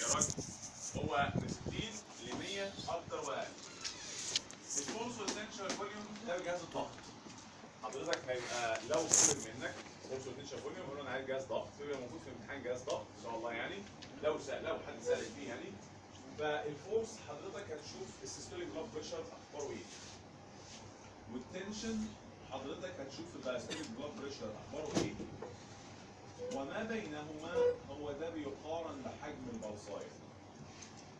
يا راجل هو من 60 ل 100 أكتر واقل ال force وال tension volume ده بجهاز الضغط. حضرتك هيبقى لو طلب منك force وال tension volume يقول أنا عايز جهاز ضغط. يبقى موجود في امتحان جهاز ضغط إن شاء الله يعني. لو سأل لو حد سألك فيه يعني. فال force حضرتك هتشوف ال systolic blood pressure اخباره إيه وال tension حضرتك هتشوف ال diastolic blood pressure اخباره إيه وما بينهما هو ده بيقارن بحجم ال pulse اية.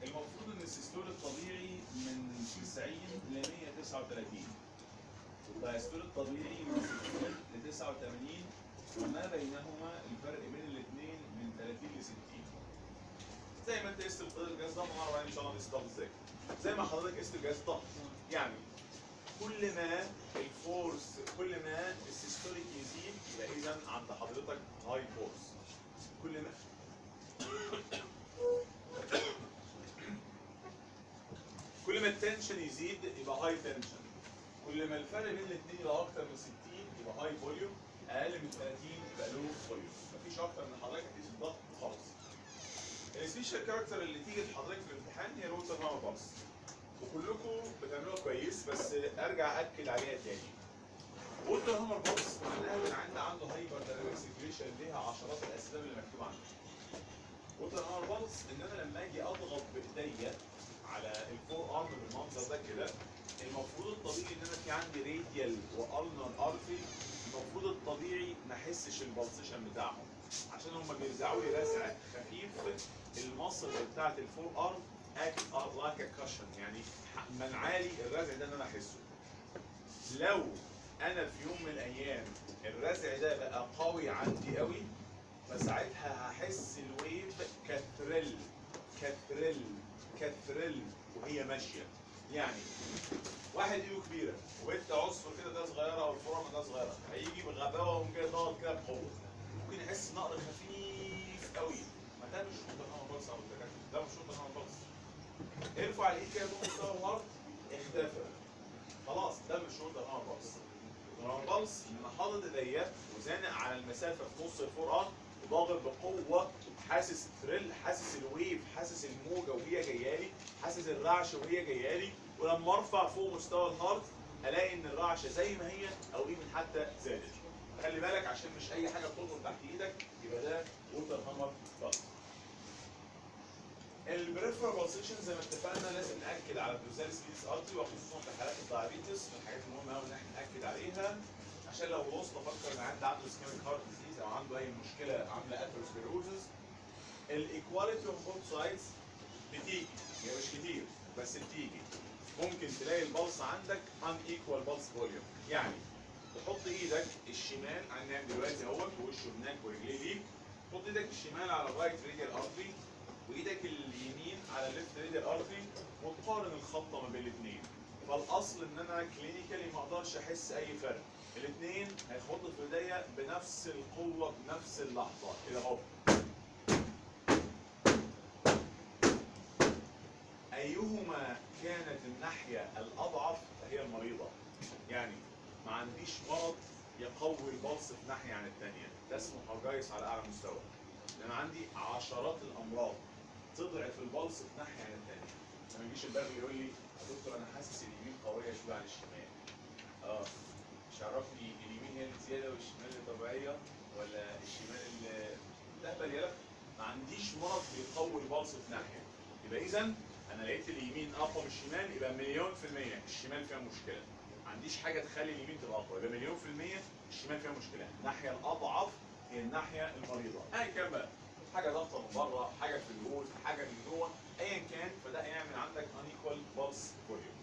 المفروض إن ال systole الطبيعي من 90 ل 139 وال diastole الطبيعي من 60 ل 89 وما بينهما الفرق بين الاثنين من 30 ل 60 زي ما أنت قست الجهاز ضغط مره بعدين إن شاء الله نقيس إزاي. زي ما حضرتك قست الجهاز ضغط يعني كل ما ال force كل ما ال systolic يزيد يبقى اذا عند حضرتك high force كل ما. كل ما ال tension يزيد يبقى high tension كل ما الفرق بين الاثنين يبقى أكتر من 60 يبقى high volume أقل من 30 يبقى low volume مفيش أكتر من حضرتك هتقيس الضغط وخلاص ال special character اللي تيجي لحضرتك في الامتحان هي water hammer pulse وكلكم بتعملوها كويس بس أرجع أكد عليها تاني. water hammer pulse معناها ان عند عنده hyperdynamic ليها عشرات الأسباب اللي مكتوبه عنها. water hammer pulse إن أنا لما أجي أضغط بإيديا على ال forearm بالمنظر ده كده المفروض الطبيعي إن أنا في عندي radial و ulnar artery المفروض الطبيعي ما أحسش ال pulsation بتاعهم. عشان هم بيرزعوا لي رزع خفيف ال muscle بتاعت ال forearm like cushion يعني منعالي الرزع ده ان أنا أحسه. لو أنا في يوم من الأيام الرزع ده بقى قوي عندي قوي فساعتها هحس الويف كثريل كثريل كثريل وهي ماشية. يعني واحد إيده كبيرة وبنت عصفر كده ده صغيرة أو ال forearm ده صغيرة. هيجي بغباوة ويقوم جاي ضغط كده بقوة. ممكن يحس نقر خفيف قوي ما ده مش water hammer pulse أو ده مش water hammer pulse ارفع الايد كده مستوى الأرض اختفى. خلاص ده مش water hammer pulse hammer pulse أنا حاطط ايديا وزانق على المسافة في نص الفرقة وضاغط بقوة حاسس thrill حاسس ال wave حاسس الموجة وهي جاية لي حاسس الرعشه وهي جاية لي. ولما ارفع فوق مستوى ال heart الاقي إن الرعشة زي ما هي أو even حتى زادت. خلي بالك عشان مش أي حاجة بتضغط تحت إيدك يبقى ده water hammer pulse ال peripheral pulsation زي ما اتفقنا لازم نأكد على ال dorsalis pedis artery وخصوصا في حالات ال diabetes من الحاجات المهمة قوي إن إحنا نأكد عليها. عشان لو وصل أفكر إن عندي عنده ischemic heart disease أو عنده أي مشكلة عاملة atherosclerosis ال equality of both sides بتيجي. هي مش كتير بس بتيجي. ممكن تلاقي ال pulse عندك unequal pulse volume يعني تحط إيدك الشمال هنعمل دلوقتي أهوت ووشه هناك ورجليه ليك. تحط إيدك الشمال على ال right radial artery وإيدك اليمين على ال left radial artery وتقارن الخبطة ما بين الاثنين فالأصل إن أنا clinically ما أقدرش أحس أي فرق. الاثنين هيخبطوا في إيديا بنفس القوة بنفس اللحظة. كده أهو. أيهما كانت الناحية الأضعف؟ فهي المريضة. يعني ما عنديش مرض يقوي البلس في ناحية عن الثانية ده اسمه على أعلى مستوى. لأن عندي عشرات الأمراض. تضعف البلس في ناحية عن الثانية لما يجيش البرغي يقول لي يا دكتور أنا حاسس اليمين قوية شوية عن الشمال. آه. مش عرفني اليمين هي اللي زياده والشمال اللي طبيعيه ولا الشمال اللي خلي بالك ما عنديش مرض بيقوي ال pulse في ناحية. يبقى اذا أنا لقيت اليمين أقوى من الشمال يبقى مليون في المية الشمال فيها مشكلة. ما عنديش حاجة تخلي اليمين تبقى أقوى يبقى مليون في المية الشمال فيها مشكلة. الناحية الأضعف هي الناحية المريضة ايا كان بقى. حاجة ضغطة من بره حاجة في ال wall حاجة من جوه ايا كان فده هيعمل عندك unequal pulse volume.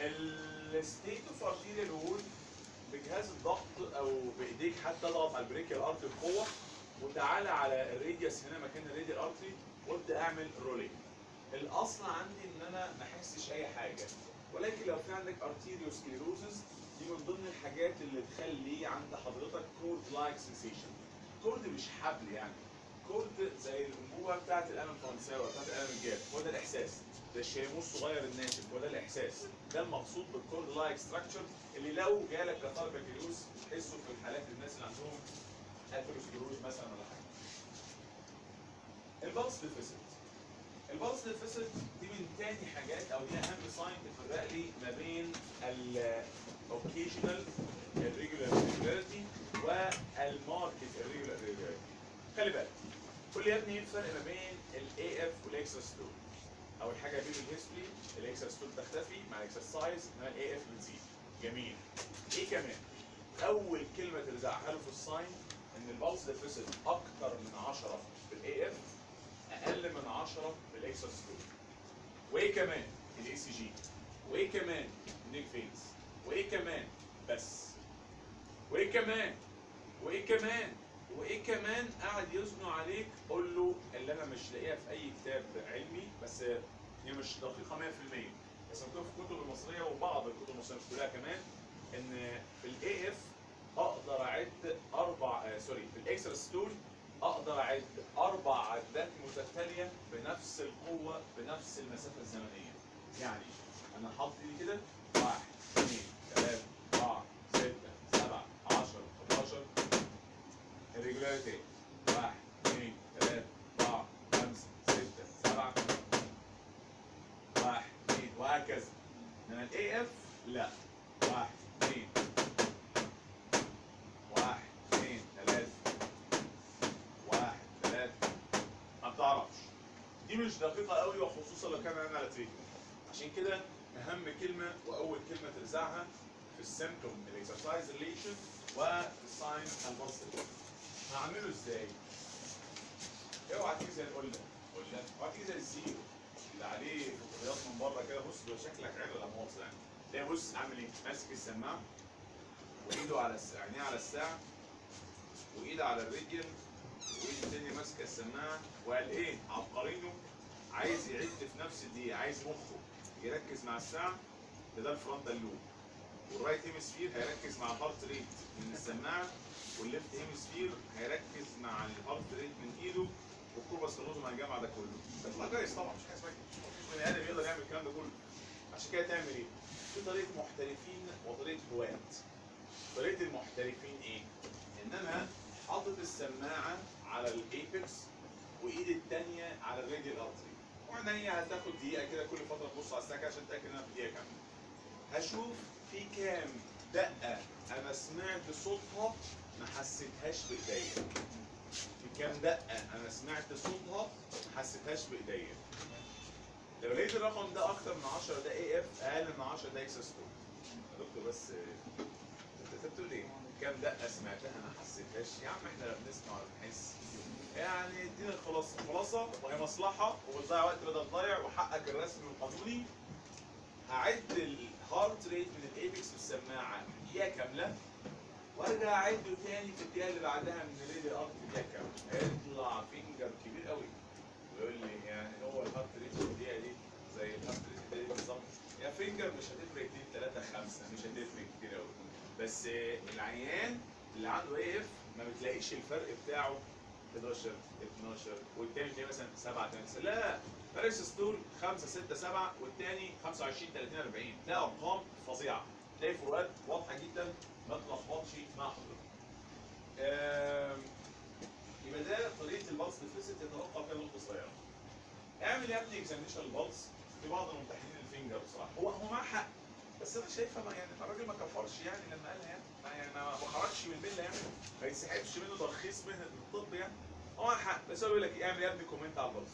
ال state of arterial wall بجهاز الضغط أو بإيديك حتى اضغط على ال brachial artery بقوة وتعالى على ال radius هنا مكان ال radial artery وأبدأ أعمل rolling الأصل عندي إن أنا ما أحسش أي حاجة. ولكن لو في عندك arteriosclerosis دي من ضمن الحاجات اللي تخلي عند حضرتك cord like sensation cord مش حبل يعني. cord زي الانبوبه بتاعت القلم الفرنساوي بتاعت القلم الجاف هو ده الإحساس. ده الشاليمو الصغير الناشف هو ده الإحساس. ده المقصود بال cord like structure اللي لو جالك كتار بكالوريوس تحسه في الحالات الناس اللي عندهم atherosclerosis مثلا ولا حاجة. ال pulse deficit. ال pulse deficit دي من تاني حاجات أو دي أهم sign تفرق لي ما بين ال occasional irregular irregularity وال marked irregular irregularity خلي بالك. قول لي يا ابني إيه الفرق ما بين ال AF وال extrasystole أول حاجة بين ال history ال extrasystole تختفي مع ال exercise انما ال AF بتزيد جميل. إيه كمان؟ أول كلمة ترجعها له في ال sign إن ال pulse deficit أكتر من 10 في ال AF أقل من 10 في ال extrasystole وإيه كمان؟ ال ECG وإيه كمان؟ ال neck veins وإيه كمان؟ بس. وإيه كمان؟ وإيه كمان؟ وإيه كمان قاعد يزنوا عليك قول له اللي أنا مش لاقيها في أي كتاب علمي بس هي مش دقيقة 100% بس مكتوب في الكتب المصرية وبعض الكتب المصرية مش كلها كمان إن في ال AF أقدر أعد أربع آه sorry في ال extrasystole أقدر أعد أربع عدات متتالية بنفس القوة بنفس المسافة الزمنية. يعني أنا حاطط كده واحد اثنين ثلاثة اربعه سته سبعه 10 11 ال regularity واحد اثنين ثلاثة أربعة خمسة ستة سبعة. واحد اثنين وهكذا. إنما ال AF لا. واحد اثنين واحد اثنين ثلاثة واحد ثلاثة ما بتعرفش. دي مش دقيقة قوي وخصوصا لو كان on treatment عشان كده أهم كلمة وأول كلمة ترزعها في ال symptom ال exercise relation وفي ال sign ال pulse deficit هعمله إزاي؟ اوعى تيجي زي القلة. قله اوعى تيجي زي ال zero. اللي عليه فوتوغرافيات من بره كده بص بيبقى شكلك عيل ولا مؤاخذه يعني تلاقي بص عامل إيه؟ ماسك السماعة وايده على الس- عينيه على الساعة وايده على الرجل وايده التانية ماسكة السماعة. وقال إيه؟ عبقرينه. عايز يعد في نفس الدقيقة عايز مخه يركز مع الساعة ده ده ال frontal lobe وال right hemisphere هيركز مع ال heart rate من السماعة. وال left hemisphere هيركز مع ال heart rate من إيده وال corpus callosum هيجمع ده كله. تطلع جايز طبعا مش حاجة اسمها كده. مفيش بني آدم يقدر يعمل الكلام ده كله. عشان كده تعمل إيه؟ في طريقة محترفين وطريقة هواة. طريقة المحترفين إيه؟ إن أنا حاطط السماعة على ال apex وإيدي الثانية على ال radial artery وعينيا هتاخد دقيقة كده كل فترة تبص على الساعة عشان تتاكد ان أنا في دقيقة كاملة. هشوف في كام دقة. أنا سمعت صوتها ما حسيتهاش بإيديا. في كام دقة؟ أنا سمعت صوتها ما حسيتهاش بإيديا. لو لقيت الرقم ده أكتر من 10 ده AF أقل من 10 ده extrasystole يا دكتور بس أنت بتقول إيه؟ كام دقة سمعتها ما حسيتهاش؟ يا عم إحنا لا بنسمع ولا بنحس يعني إدينا الخلاصه الخلاصه وهي مصلحة وبتضيع وقت بدل ضايع وحقك الرسمي والقانوني هعد ال heart rate من ال apex في السماعه دقيقه كاملة. وأرجع اعده تاني في الدقيقة اللي بعدها من ال radial artery دقيقه كاملة. هيطلع finger كبير قوي. ويقول لي يعني هو ال heart rate في الدقيقة دي زي ال heart rate دي بالظبط. يا finger مش هتفرق 2 3 5 مش هتفرق كتير قوي. بس العيان اللي عنده AF ما بتلاقيش الفرق بتاعه 11 12 والتاني تلاقيه مثلا 7 8 لا فرق ستول 5 6 7 والتاني 25 30 40 تلاقي أرقام فظيعة. تلاقي فروقات واضحة جدا ما تلخبطش مع حضرتك. يبقى ده طريقة ال pulse deficit يتوقع فيها نقطة صغيرة. اعمل يا ابني examination ال pulse في بعض الممتحنين ال finger بصراحة. هو هو معاه حق بس أنا شايفها يعني الراجل ما كفرش يعني لما قالها يعني يعني ما خرجش من المله يعني ما يتسحبش منه ترخيص مهنه الطب يعني. هو معاه حق بس هو بيقول لك اعمل يا ابني comment على ال pulse.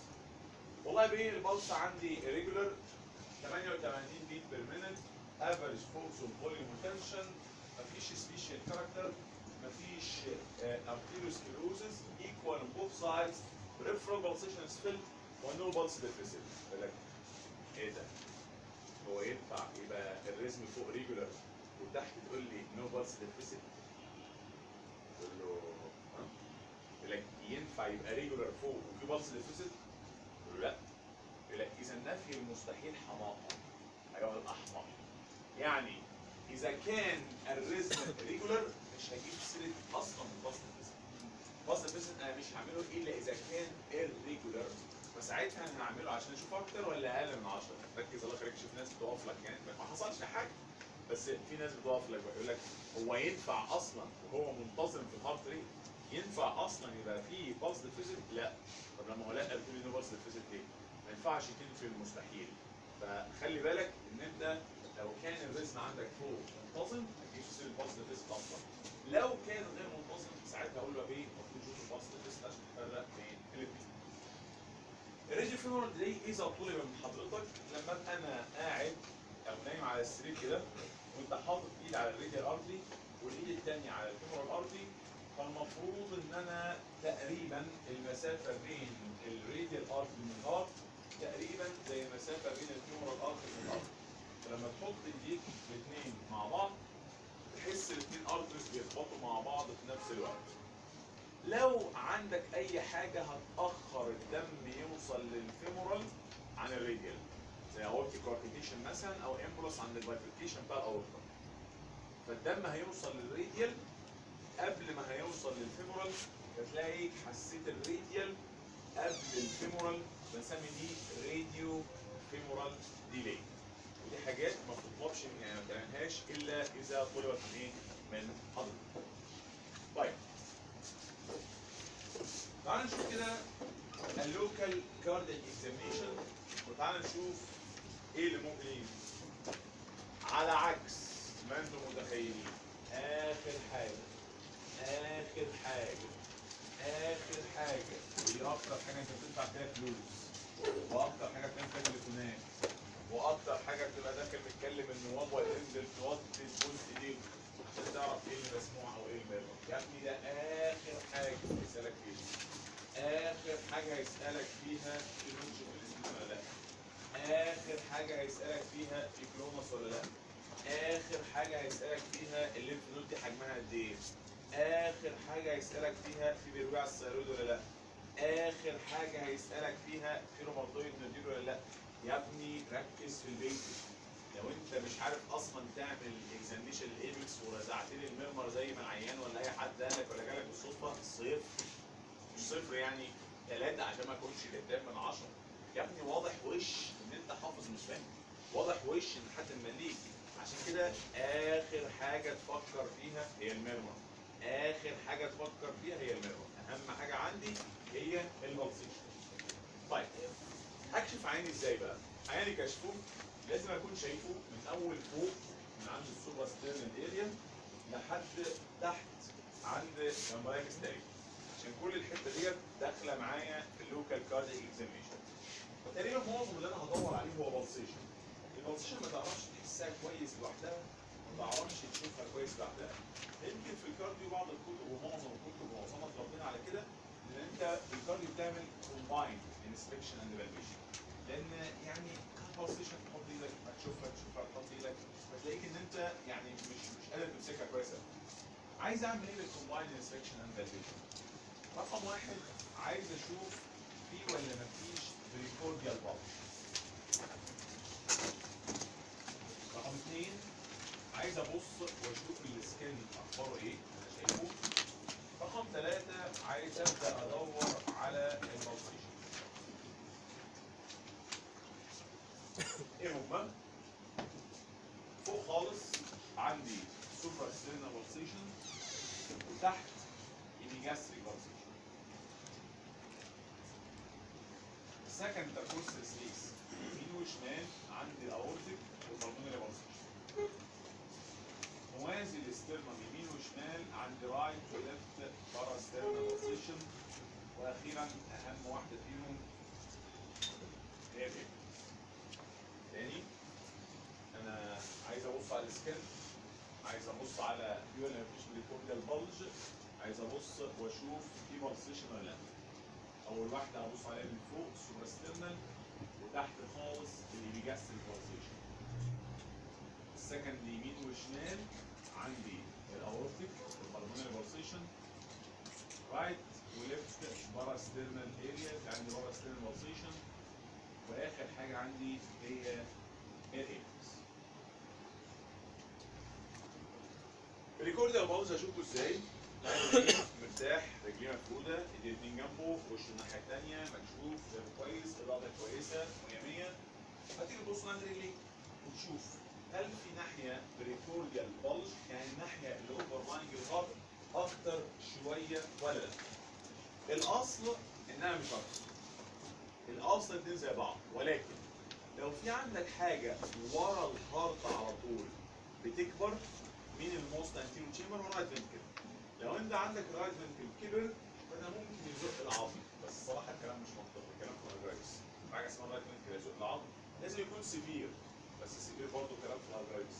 والله بيه ال pulse عندي regular 88 beat per minute average force volume و tension مفيش special character مفيش arteriosclerosis equal sides peripheral pulsation is felt و no deficit يقول لك إيه ده؟ هو ينفع يبقى ال rhythm فوق regular وتحت تقول لي no pulse deficit تقول له ها؟ لك ينفع يبقى regular فوق وفي pulse deficit لا لك إذا نفي المستحيل حماقة ايها الاحمق يعني إذا كان ال rhythm regular مش هجيب سيرة أصلا من pulse deficit pulse deficit أنا مش هعمله إلا إذا كان irregular. فساعتها أنا هعمله عشان أشوف أكتر ولا أقل من 10 ركز الله يخليك شوف ناس بتقف لك يعني. ما حصلش حاجة. بس في ناس بتقف لك ويقول لك هو ينفع أصلا وهو منتظم في ال heart rate ينفع أصلا يبقى فيه pulse deficit لا. طب لما هو لا بتقول ان pulse deficit إيه ما ينفعش تنفي المستحيل. فخلي بالك إن أنت لو كان ال rhythm عندك فوق منتظم تجيبش سيرة ال pulse deficit أصلا. لو كان غير منتظم ساعتها أقول له إيه المفروض تشوف ال pulse deficit عشان تفرق بين الاثنين ال radiofemoral delay إذا طلب من حضرتك لما ابقى أنا قاعد أو نايم على السرير كده وأنت حاطط إيد على ال radial artery والإيد الثانية على ال femoral artery فالمفروض إن أنا تقريبا المسافة بين ال radial artery من الأرض تقريبا زي المسافه بين ال femoral artery من الأرض. فلما تحط ايديك الاثنين مع بعض تحس الاثنين arteries بيخبطوا مع بعض في نفس الوقت. لو عندك أي حاجة هتأخر الدم يوصل لل femoral عن ال radial زي aortic مثلا أو embolus عند ال bifurcation بتاع الاورتا فالدم هيوصل لل radial قبل ما هيوصل لل femoral فتلاقي حسيت ال radial قبل ال femoral بنسمي دي radio-femoral delay. ودي حاجات ما بتطلبش يعني ما تعملهاش إلا إذا طلبت من إيه؟ من حضرتك. طيب. تعال نشوف كده ال local cardiac examination وتعال نشوف إيه اللي ممكن يجي. على عكس ما أنتم متخيلين. آخر حاجة. آخر حاجة آخر حاجة. ودي أكتر حاجة أنت بتدفع فيها فلوس. وأكتر حاجة بتعمل فيها تليفونات. وأكتر حاجة بتبقى داخل متكلم إن بابا انزل توطي تبوس ايديك عشان تعرف إيه اللي مسموع أو إيه اللي يا ابني ده آخر حاجة هيسألك فيها. آخر حاجة هيسألك فيها في فلسطين ولا لأ. آخر حاجة هيسألك فيها في clonus ولا لأ. آخر حاجة هيسألك فيها ال lymph node دي حجمها قد إيه. آخر حاجة هيسألك فيها في bruit على ال thyroid ولا لأ؟ آخر حاجة هيسألك فيها في rheumatoid nodule ولا لأ؟ يا ابني ركز في البيت. لو انت مش عارف أصلا تعمل examination ال apex ورزعت لي ال murmur زي ما العيان ولا أي حد قال لك ولا جالك بالصدفة صفر. مش صفر يعني. ثلاثة عشان ما اكونش كداب من عشرة. يا ابني واضح وش إن أنت حافظ مش فاهم. واضح وش إن حد مليك. عشان كده آخر حاجة تفكر فيها هي ال murmur آخر حاجة تفكر فيها هي ال murmur أهم حاجة عندي هي ال pulsation طيب اكشف عياني إزاي بقى؟ عياني كشفه لازم أكون شايفه من أول فوق من عند ال suprasternal area لحد تحت عند جمبرايك ستاري عشان كل الحتة ديت داخلة معايا في ال local cardiac examination فتقريبا معظم اللي أنا هدور عليه هو pulsation ال pulsation ما تعرفش تحسها كويس لوحدها ما تعرفش تشوفها كويس لوحدها يمكن في ال cardio بعض الكتب ومعظم الكتب ومعظمها ربنا على كده إن أنت في ال cardio بتعمل combined inspection and palpation لأن يعني pulsation تحط إيدك هتشوفها تشوفها تحط إيدك. فتلاقيك إن أنت يعني مش مش قادر تمسكها كويس. عايز أعمل إيه بال combined inspection and palpation رقم واحد عايز أشوف في ولا مفيش precordial bulge رقم اثنين عايز أبص وأشوف ال skin أخباره إيه؟ أنا شايفه. رقم ثلاثة عايز أبدأ أدور على ال pulsation إيه هما؟ فوق خالص عندي suprasternal pulsation وتحت epigastric pulsation second intercostal space يمين وشمال عند ال aortic وال pulmonary pulsation موازي ال sternum يمين وشمال عند right و left parasternal pulsation وأخيرا أهم واحدة فيهم هي. تاني أنا عايز أبص على ال skin عايز أبص على في ولا مفيش precordial bulge عايز أبص وأشوف في pulsation ولا لا أول واحدة هبص عليها من فوق ال suprasternal وتحت خالص ال epigastric pulsation ال second يمين وشمال عندي ال aortic ال pulmonary pulsation right و left parasternal area عندي parasternal pulsation واخر حاجة عندي هي ال apex ال precordial bulge اشوفه إزاي؟ قاعد مرتاح رجليه مفروده ايديه الاتنين جنبه وش الناحيه الثانية مكشوف كويس الاضاءه كويسة 100 100 هتيجي تبص عند رجليه وتشوف. هل في ناحية precordial bulge يعني الناحيه اللي overlying ال heart أكتر شوية ولا لا؟ الأصل إنها مش أكتر. الأصل الاثنين زي بعض. ولكن لو في عندك حاجة ورا ال heart على طول بتكبر مين ال most anterior chamber وال right ventricle لو أنت عندك ال right ventricle كبر فده ممكن يزق العظم. بس الصراحة الكلام مش منطقي. الكلام في الهايبرايتس حاجة اسمها ال right ventricle يزق العظم. لازم يكون severe بس ال severe برضه كلام في الهايبرايتس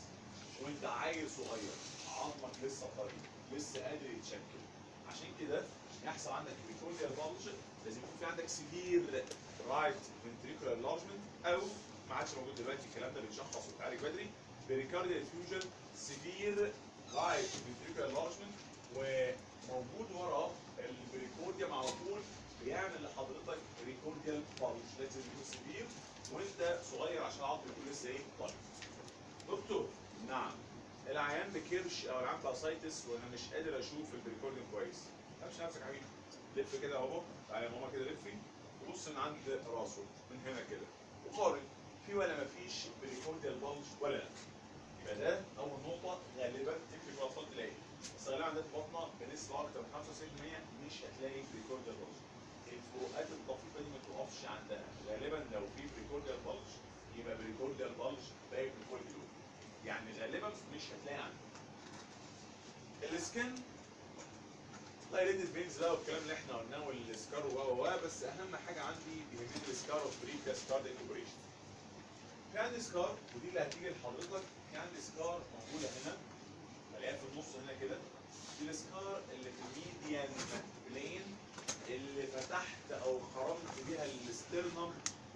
وانت عيل صغير عظمك لسه طري لسه قادر يتشكل. عشان كده يحصل عندك precordial bulge لازم يكون في عندك severe right ventricular enlargement أو ما عادش موجود دلوقتي الكلام ده بيتشخص ويتعالج بدري. pericardial effusion severe right ventricular enlargement وموجود ورا ال precordium على طول بيعمل لحضرتك precordial bulge لازم يكون severe. وانت صغير عشان يكون لسه إيه؟ طري دكتور. نعم. العيان بكرش أو العيان ب ascites وأنا مش قادر أشوف ال precordium كويس. مش نفسك يا حبيبي. لف كده أهو. تعالى يا ماما كده لفي. وبص من عند راسه. من هنا كده. وقارن. في ولا مفيش precordial bulge ولا لا؟ يبقى ده أول نقطة. غالبا تكتب في الأطفال تلاقي. بس غالبا عندك بطنة بنسبة أكتر من 95% مش هتلاقي precordial bulge الفروقات الطفيفه دي ما توقفش عندها غالبا لو في precordial bulge يبقى precordial bulge باقي من فوق الجلود يعني غالبا مش هتلاقي عندك ال skin dilated veins بقى والكلام اللي إحنا قلناه وال scar و و بس أهم حاجة عندي بيهمني ال scar of previous cardiac operation عندي scar ودي اللي هتيجي لحضرتك عندي scar موجودة هنا الاقيها في النص هنا كده. دي ال scar اللي في ال median plane اللي فتحت أو خرمت بيها ال sternum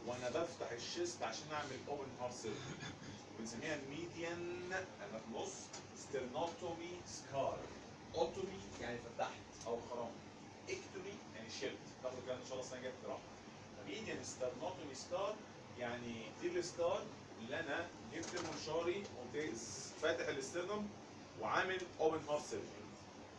وأنا بفتح ال chest عشان اعمل open heart surgery بنسميها median أنا في النص sternotomy scar otomy يعني فتحت أو خرمت. ectomy يعني شلت. تاخد الكلام إن شاء الله السنة الجاية الجراحه median sternotomy scar يعني دي ال scar اللي أنا جبت منشاري قمت فاتح ال sternum وعامل open heart surgery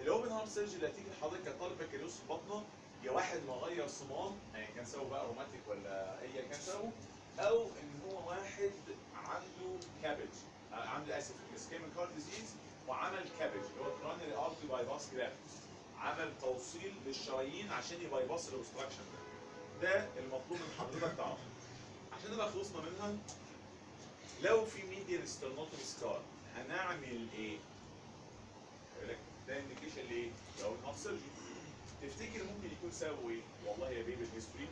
ال open heart surgery اللي هتيجي لحضرتك كطالب بكالوريوس في بطنه يا واحد مغير صمام يعني كان سببه بقى rheumatic ولا اي كان سببه أو إن هو واحد عنده CABG عنده اسف ischemic heart disease وعمل CABG اللي هو coronary artery bypass graft عمل توصيل للشرايين عشان ي bypass ال obstruction ده ده المطلوب من حضرتك تعرفه عشان نبقى خلصنا منها لو في median sternotomy scar هنعمل إيه؟ يقول لك ده indication لإيه؟ لو surgery تفتكر ممكن يكون سببه إيه؟ والله يا بيبي history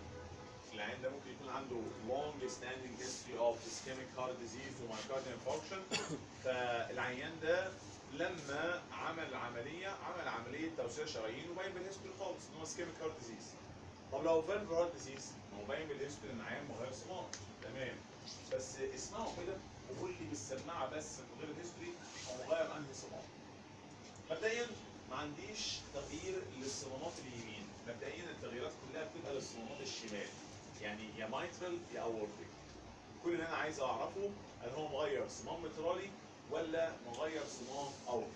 العيان ده ممكن يكون عنده long standing history of ischemic heart disease و myocardial infarction. فالعيان ده لما عمل عملية عمل عملية توسيع شرايين وباين بال history خالص إن هو ischemic heart disease. طب لو valve heart disease ما هو باين بال history إن العيان مغير صمام. تمام. بس اسمعوا كده وقول لي بالسماعة بس من غير ال history هو مغير انهي صمام. مبدئيا ما عنديش تغيير للصمامات اليمين. مبدئيا التغييرات كلها بتبقى للصمامات الشمال. يعني يا mitral يا aortic كل اللي أنا عايز أعرفه هل هو مغير صمام مترالي ولا مغير صمام aortic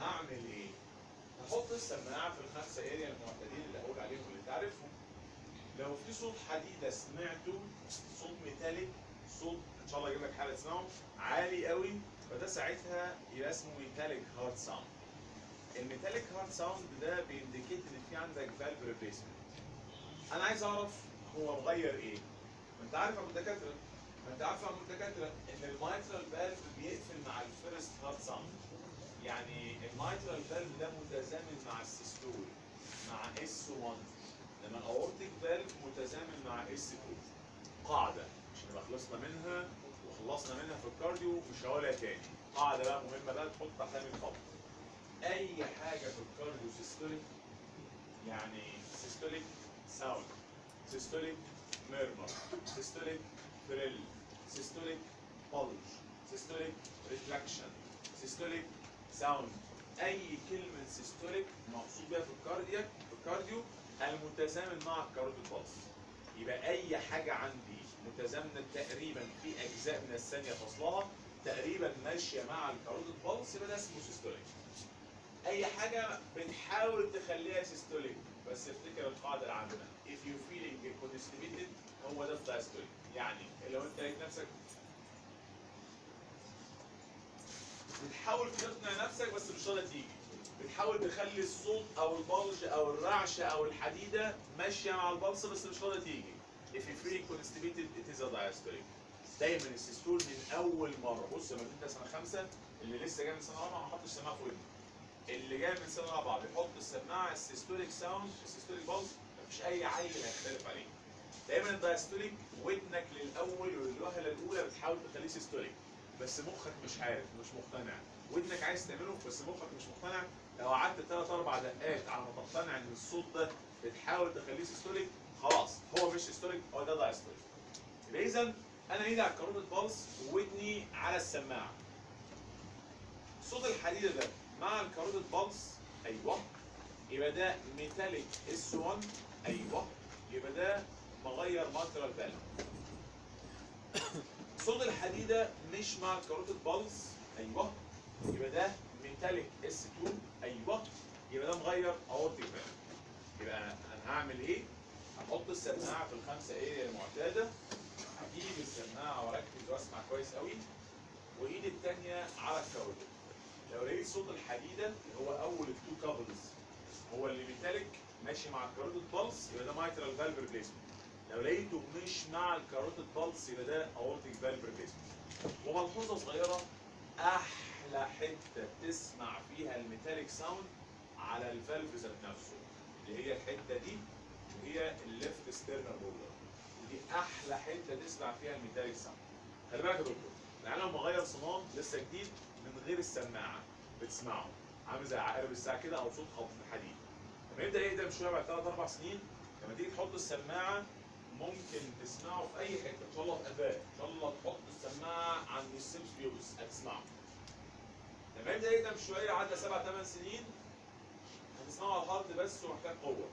هعمل إيه؟ هحط السماعة في الخمسة area المعتادين اللي هقول عليهم اللي تعرفهم. لو في صوت حديدة سمعته صوت metallic صوت إن شاء الله أجيب لك حالة تسمعه عالي قوي فده ساعتها يبقى اسمه metallic heart sound ال metallic heart sound ده ب indicate إن في عندك valve replacement أنا عايز أعرف هو مغير إيه. أنت عارف يا ما أنت عارف يا أبو الدكاترة إن ال mitral valve بيقفل مع ال first heart sound يعني ال mitral valve ده متزامن مع ال systole مع S 1 لما ال aortic valve متزامن مع S 2 قاعدة. مش هنبقى خلصنا منها وخلصنا منها في ال cardio مش هقولها تاني. قاعدة بقى مهمة بقى تحط تحتها من خط أي حاجة في ال cardio systolic يعني systolic sound systolic murmur systolic thrill systolic bulge systolic reflection systolic sound أي كلمة systolic مقصود بيها في ال cardiac في ال cardio المتزامن مع ال carotid pulse يبقى أي حاجة عندي متزامنة تقريبا في أجزاء من الثانية فصلها تقريبا ماشية مع ال carotid pulse يبقى ده اسمه systolic أي حاجة بتحاول تخليها systolic بس افتكر القاعدة العامه if you feeling constipated هو ده ال diastolic يعني لو انت لقيت نفسك بتحاول تقنع نفسك بس مش راضيه تيجي. بتحاول تخلي الصوت أو ال bulge أو الرعشه أو الحديدة ماشية مع ال pulse بس مش راضيه تيجي. If you feel constipated it is a diastolic. دايما ال systole من أول مرة. بص لما انت سنة خمسة اللي لسه جاي من سنة رابعة ما حطش السماعه في ودنه. اللي جاي من سنة رابعة بيحط السماعة ال systolic sound ال systolic pulse مفيش أي عيل هيختلف عليه. دايما ال diastolic ودنك للأول وللوهله الأولى بتحاول تخليه systolic بس مخك مش عارف مش مقتنع. ودنك عايز تعمله بس مخك مش مقتنع. لو قعدت ثلاث أربع دقات على ما تقتنع إن الصوت ده بتحاول تخليه systolic خلاص هو مش systolic هو ده diastolic يبقى اذا أنا ايدي على ال carotid pulse وودني على السماعة. صوت الحديد ده مع ال carotid pulse أيوه. يبقى ده metallic S 1 أيوه. يبقى ده مغير mitral valve صوت الحديدة مش مع ال carotid pulse أيوه. يبقى ده metallic S 2 أيوه. يبقى ده مغير aortic valve يبقى أنا هعمل إيه؟ هحط السماعة في الخمسة إيه المعتادة هجيب السماعة وأركز وأسمع كويس قوي وايدي الثانية على ال carotid لو لقيت صوت الحديدة اللي هو أول ال two couples هو اللي metallic ماشي مع ال carotid pulse يبقى ده mitral valve replacement لو لقيته مش مع ال carotid pulse يبقى ده aortic valve replacement وملحوظة صغيرة أحلى حتة تسمع فيها ال metallic sound على ال valve ذات نفسه اللي هي الحتة دي وهي ال left sternal border دي أحلى حتة تسمع فيها ال metallic sound خلي بالك يا دكتور العيال لما غير صمام لسه جديد من غير السماعة. بتسمعه. عامل زي عقارب الساعة كده أو صوت خبط الحديد لما يبدأ يهدى شوية بعد ثلاث أربع سنين لما تيجي تحط السماعة ممكن تسمعه في أي حتة. إن شاء الله في قفاه إن شاء الله تحط السماعة عند ال symphysis pubis هتسمعه. لما يبدأ يهدى شوية عدى سبع ثمان سنين هتسمعه على ال heart بس ومحتاج قوة.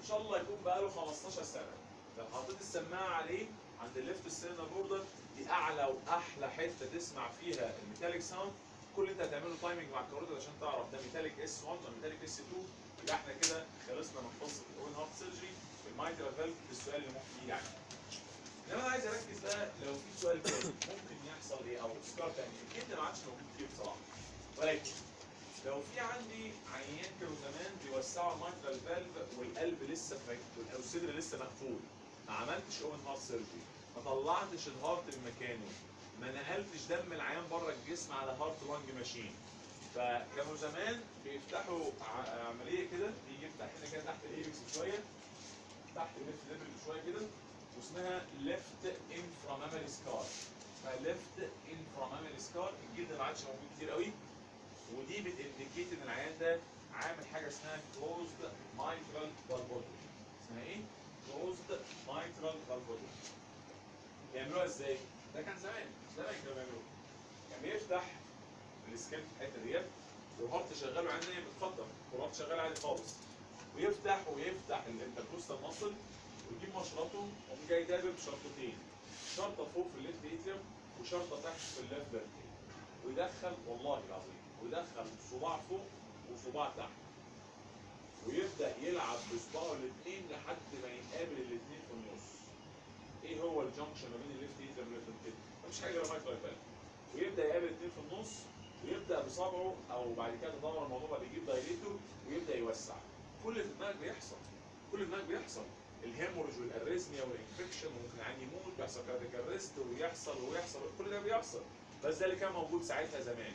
إن شاء الله يكون بقاله 15 سنة. لو حطيت السماعة عليه عند ال left sternal border دي أعلى وأحلى حتة تسمع فيها ال metallic sound كل أنت هتعمله timing مع ال carotid عشان تعرف ده metallic S1 ولا metallic S2 يبقى إحنا كده خلصنا من قصه ال open heart surgery بال mitral valve السؤال اللي ممكن يجي عليه إنما أنا عايز أركز بقى لو في سؤال تاني ممكن يحصل إيه أو scar تاني أكيد ما عادش موجود كتير بصراحة. ولكن لو في عندي عيان كانوا زمان بيوسعوا ال mitral valve والقلب لسه أو الصدر لسه مقفول ما عملتش open heart surgery ما طلعتش ال heart من مكانه. ما نقلتش دم العيان بره الجسم على heart lung machine. فكانوا زمان بيفتحوا عملية كده بيجي يفتح هنا كده تحت ال apex شوية تحت ال left nipple شوية كده واسمها left inframammary scar اسمها left inframammary scar الجلد ما عادش موجود كتير قوي. ودي بت indicate إن العيان ده عامل حاجة اسمها closed mitral valvotomy اسمها إيه؟ closed mitral valvotomy بيعملوها إزاي؟ ده كان زمان زمان كانوا بيعملوها. كان بيفتح ال skin في الحتة ديت وال heart شغال نايم بتفضل وال heart شغال عادي خالص. ويفتح ويفتح ال intercostal muscle ويجيب مشرطه ويقوم جاي دابب شرطتين شرطة فوق في ال left atrium وشرطة تحت في ال left ventricle ويدخل والله العظيم ويدخل صباع فوق وصباع تحت. ويبدأ يلعب بصباعه الاثنين لحد ما يقابل الاثنين في النص. إيه هو ال junction ما بين ال left وال left ventricle مفيش حاجة غير mitral valve ويبدأ يقابل الاثنين في النص ويبدأ بصبعه أو بعد كده تدور الموضوع بقى بيجيب dilator ويبدأ يوسع. كل اللي في دماغك بيحصل. كل اللي في دماغك بيحصل. ال hemorrhage وال arrhythmia وال infection وممكن العيان يموت بيحصل cardiac arrest ويحصل ويحصل كل ده بيحصل. بس ده اللي كان موجود ساعتها زمان.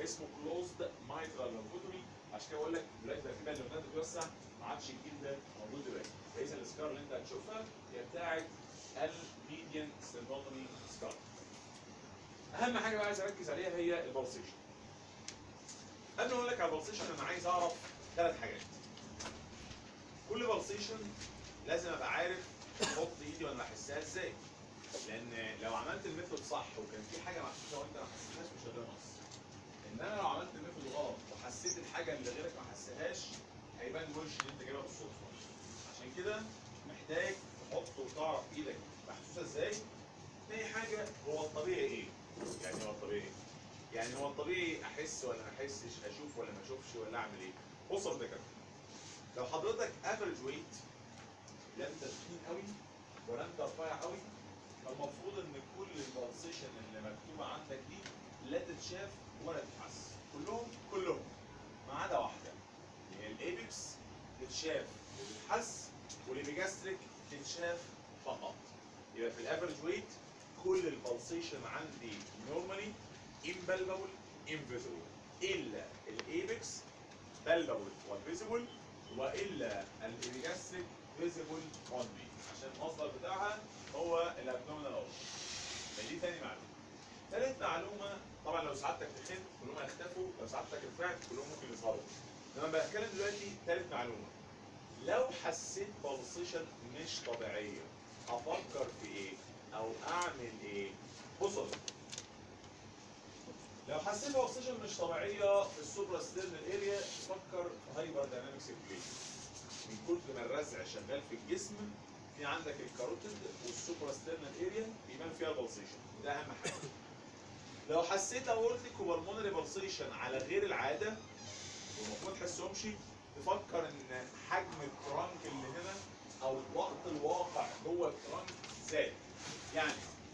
اسمه closed mitral valvotomy عشان كده بقول لك دلوقتي بقى في اللي بتوسع ما عادش الجيل ده موجود دلوقتي. فاذا ال scar اللي انت هتشوفها هي بتاعت ال median sternotomy scar أهم حاجة بقى عايز أركز عليها هي ال pulsation قبل ما أقول لك على ال pulsation أنا عايز أعرف ثلاث حاجات. كل pulsation لازم أبقى عارف أحط إيدي وأنا بحسها إزاي. لأن لو عملت ال method صح وكان في حاجة محسوسه وأنت ما حسيتهاش مش هتبقى نص إنما لو عملت ال method غلط وحسيت الحاجة اللي غيرك ما حسهاش هيبان وش إن أنت جايبها بالصدفة. عشان كده محتاج تحط وتعرف إيدك. محسوسه إزاي؟ تاني حاجة هو الطبيعي إيه؟ يعني هو الطبيعي إيه؟ يعني هو الطبيعي أحس ولا ما أحسش أشوف ولا ما أشوفش ولا أعمل إيه؟ بص يا لو حضرتك average weight لا انت تخين قوي ولا انت رفيع قوي فالمفروض إن كل ال pulsation اللي مكتوبة عندك دي لا تتشاف ولا تتحس. كلهم؟ كلهم. ما عدا واحدة. اللي هي ال apex تتشاف وتتحس وال epigastric تتشاف فقط. يبقى في ال average weight كل ال pulsation عندي normally impalpable invisible إلا ال apex palpable وال visible وإلا ال epigastric visible only عشان المصدر بتاعها هو ال abdominal aorta دي تاني معلومة. ثالث معلومة طبعا لو سعادتك تخن كلهم هيختفوا لو سعادتك رفعت كلهم ممكن يظهروا. انما بتكلم دلوقتي ثالث معلومة. لو حسيت pulsation مش طبيعية أفكر في إيه؟ أو أعمل إيه؟ بصوا لو حسيت pulsation مش طبيعية في ال suprasternal area فكر في hyperdynamic circulation من كتر ما الرزع شغال في الجسم في عندك ال carotid وال suprasternal area بيبان فيها ال pulsation ده أهم حاجة. لو حسيت aortic و pulmonary pulsation على غير العادة والمفروض ما تحسهمش تفكر إن حجم ال trunk اللي هنا أو وقت الواقع جوه ال trunk زاد. يعني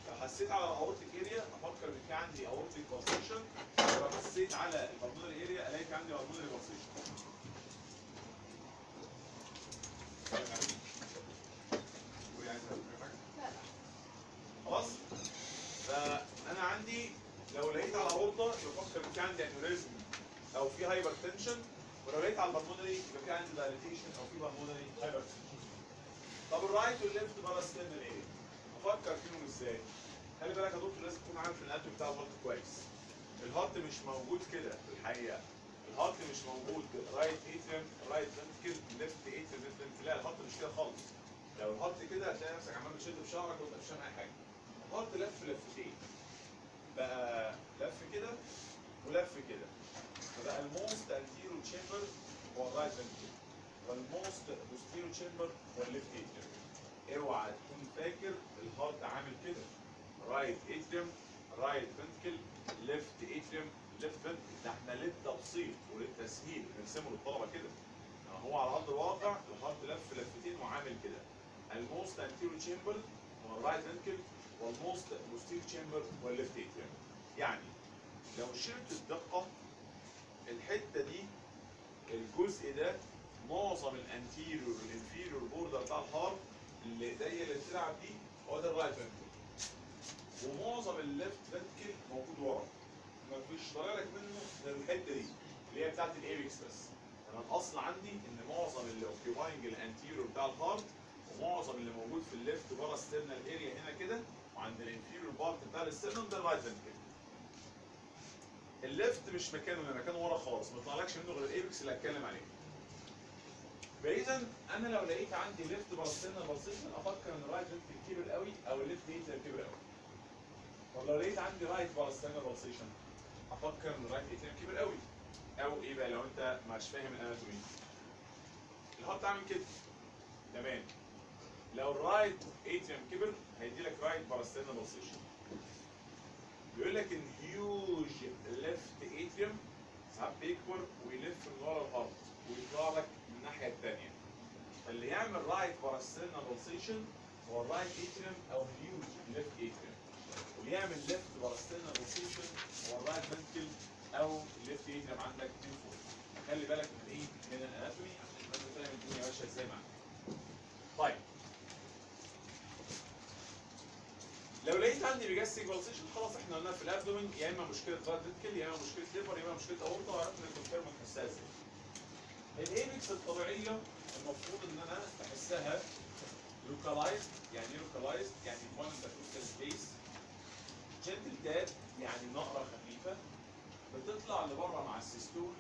لو حسيت على ال aortic area أفكر إن في عندي aortic pulsation لو حسيت على ال pulmonary area ألاقي في عندي pulmonary pulsation خلاص؟ فأنا عندي لو لقيت على اورطه يفكر إن في عندي aneurysm أو في hypertension ولو لقيت على ال pulmonary يبقى في عندي dilatation أو في pulmonary hypertension طب ال right وال left parasternal إيه؟ أفكر فيهم إزاي؟ خلي بالك يا دكتور لازم تكون عارف ال anatomy بتاع ال heart كويس. ال heart مش موجود كده في الحقيقة. ال heart مش موجود. right atrium right ventricle left atrium left لا ال heart مش كده خالص. لو ال heart كده هتلاقي نفسك عمال بتشد شعرك وانت مش فاهم أي حاجة. ال heart لف لفتين. بقى لف كده ولف كده. فبقى ال most anterior chamber هو ال right ventricle وال most posterior chamber هو ال left atrium اوعى تكون فاكر ال heart عامل كده. right atrium right ventricle left atrium left ventricle ده إحنا للتبسيط وللتسهيل بنرسمه للطلبه كده. يعني هو على أرض الواقع ال heart لف لفتين وعامل كده. ال most anterior chamber هو ال right ventricle وال most posterior chamber هو ال left atrium يعني لو شلت الدقة الحتة دي الجزء ده معظم ال anterior وال inferior border بتاع ال heart اللي ايديا اللي بتلعب دي هو ده ال right ventricle ومعظم ال left ventricle موجود ورا. مفيش طالع لك منه غير الحتة دي اللي هي بتاعت ال apex بس. أنا الأصل عندي إن معظم اللي occupying ال anterior بتاع ال heart ومعظم اللي موجود في ال left parasternal area هنا كده وعند الانفيريور بارت بتاع الستيرنال ده الرايت فنتكل الليفت مش مكانه هنا مكانه ورا خالص. ما يطلعلكش منه غير ال apex اللي هتكلم عليه. فاذا أنا لو لقيت عندي left parasternal pulsation أفكر إن ال right ventricle كبر قوي أو ال left atrium كبر قوي. طب لو لقيت عندي right parasternal pulsation أفكر إن ال right atrium كبر قوي. أو إيه بقى لو أنت مش فاهم ال anatomy ال heart عامل كده. تمام. لو ال right atrium كبر هيدي لك right parasternal pulsation بيقول لك إن huge left atrium ساعات بيكبر ويلف من ورا ال heart ويطلع لك من الناحية الثانية فاللي يعمل right parasternal pulsation هو ال right atrium أو huge left atrium واللي يعمل left parasternal pulsation هو ال right ventricle أو ال left atrium عندك فوق. خلي بالك من إيه؟ من ال anatomy عشان تبقى فاهم الدنيا ماشية إزاي معاك. طيب. لو لقيت عندي epigastric pulsation خلاص إحنا قلنا في ال abdomen يا إما مشكلة ventricle يا إما مشكلة liver يا إما مشكلة اورطه وعرفنا ال confirm نحسها إزاي ال apex الطبيعية المفروض إن أنا بحسها localized يعني إيه localized يعني one intercostal space gentle tap يعني نقرة خفيفة بتطلع لبره مع ال systole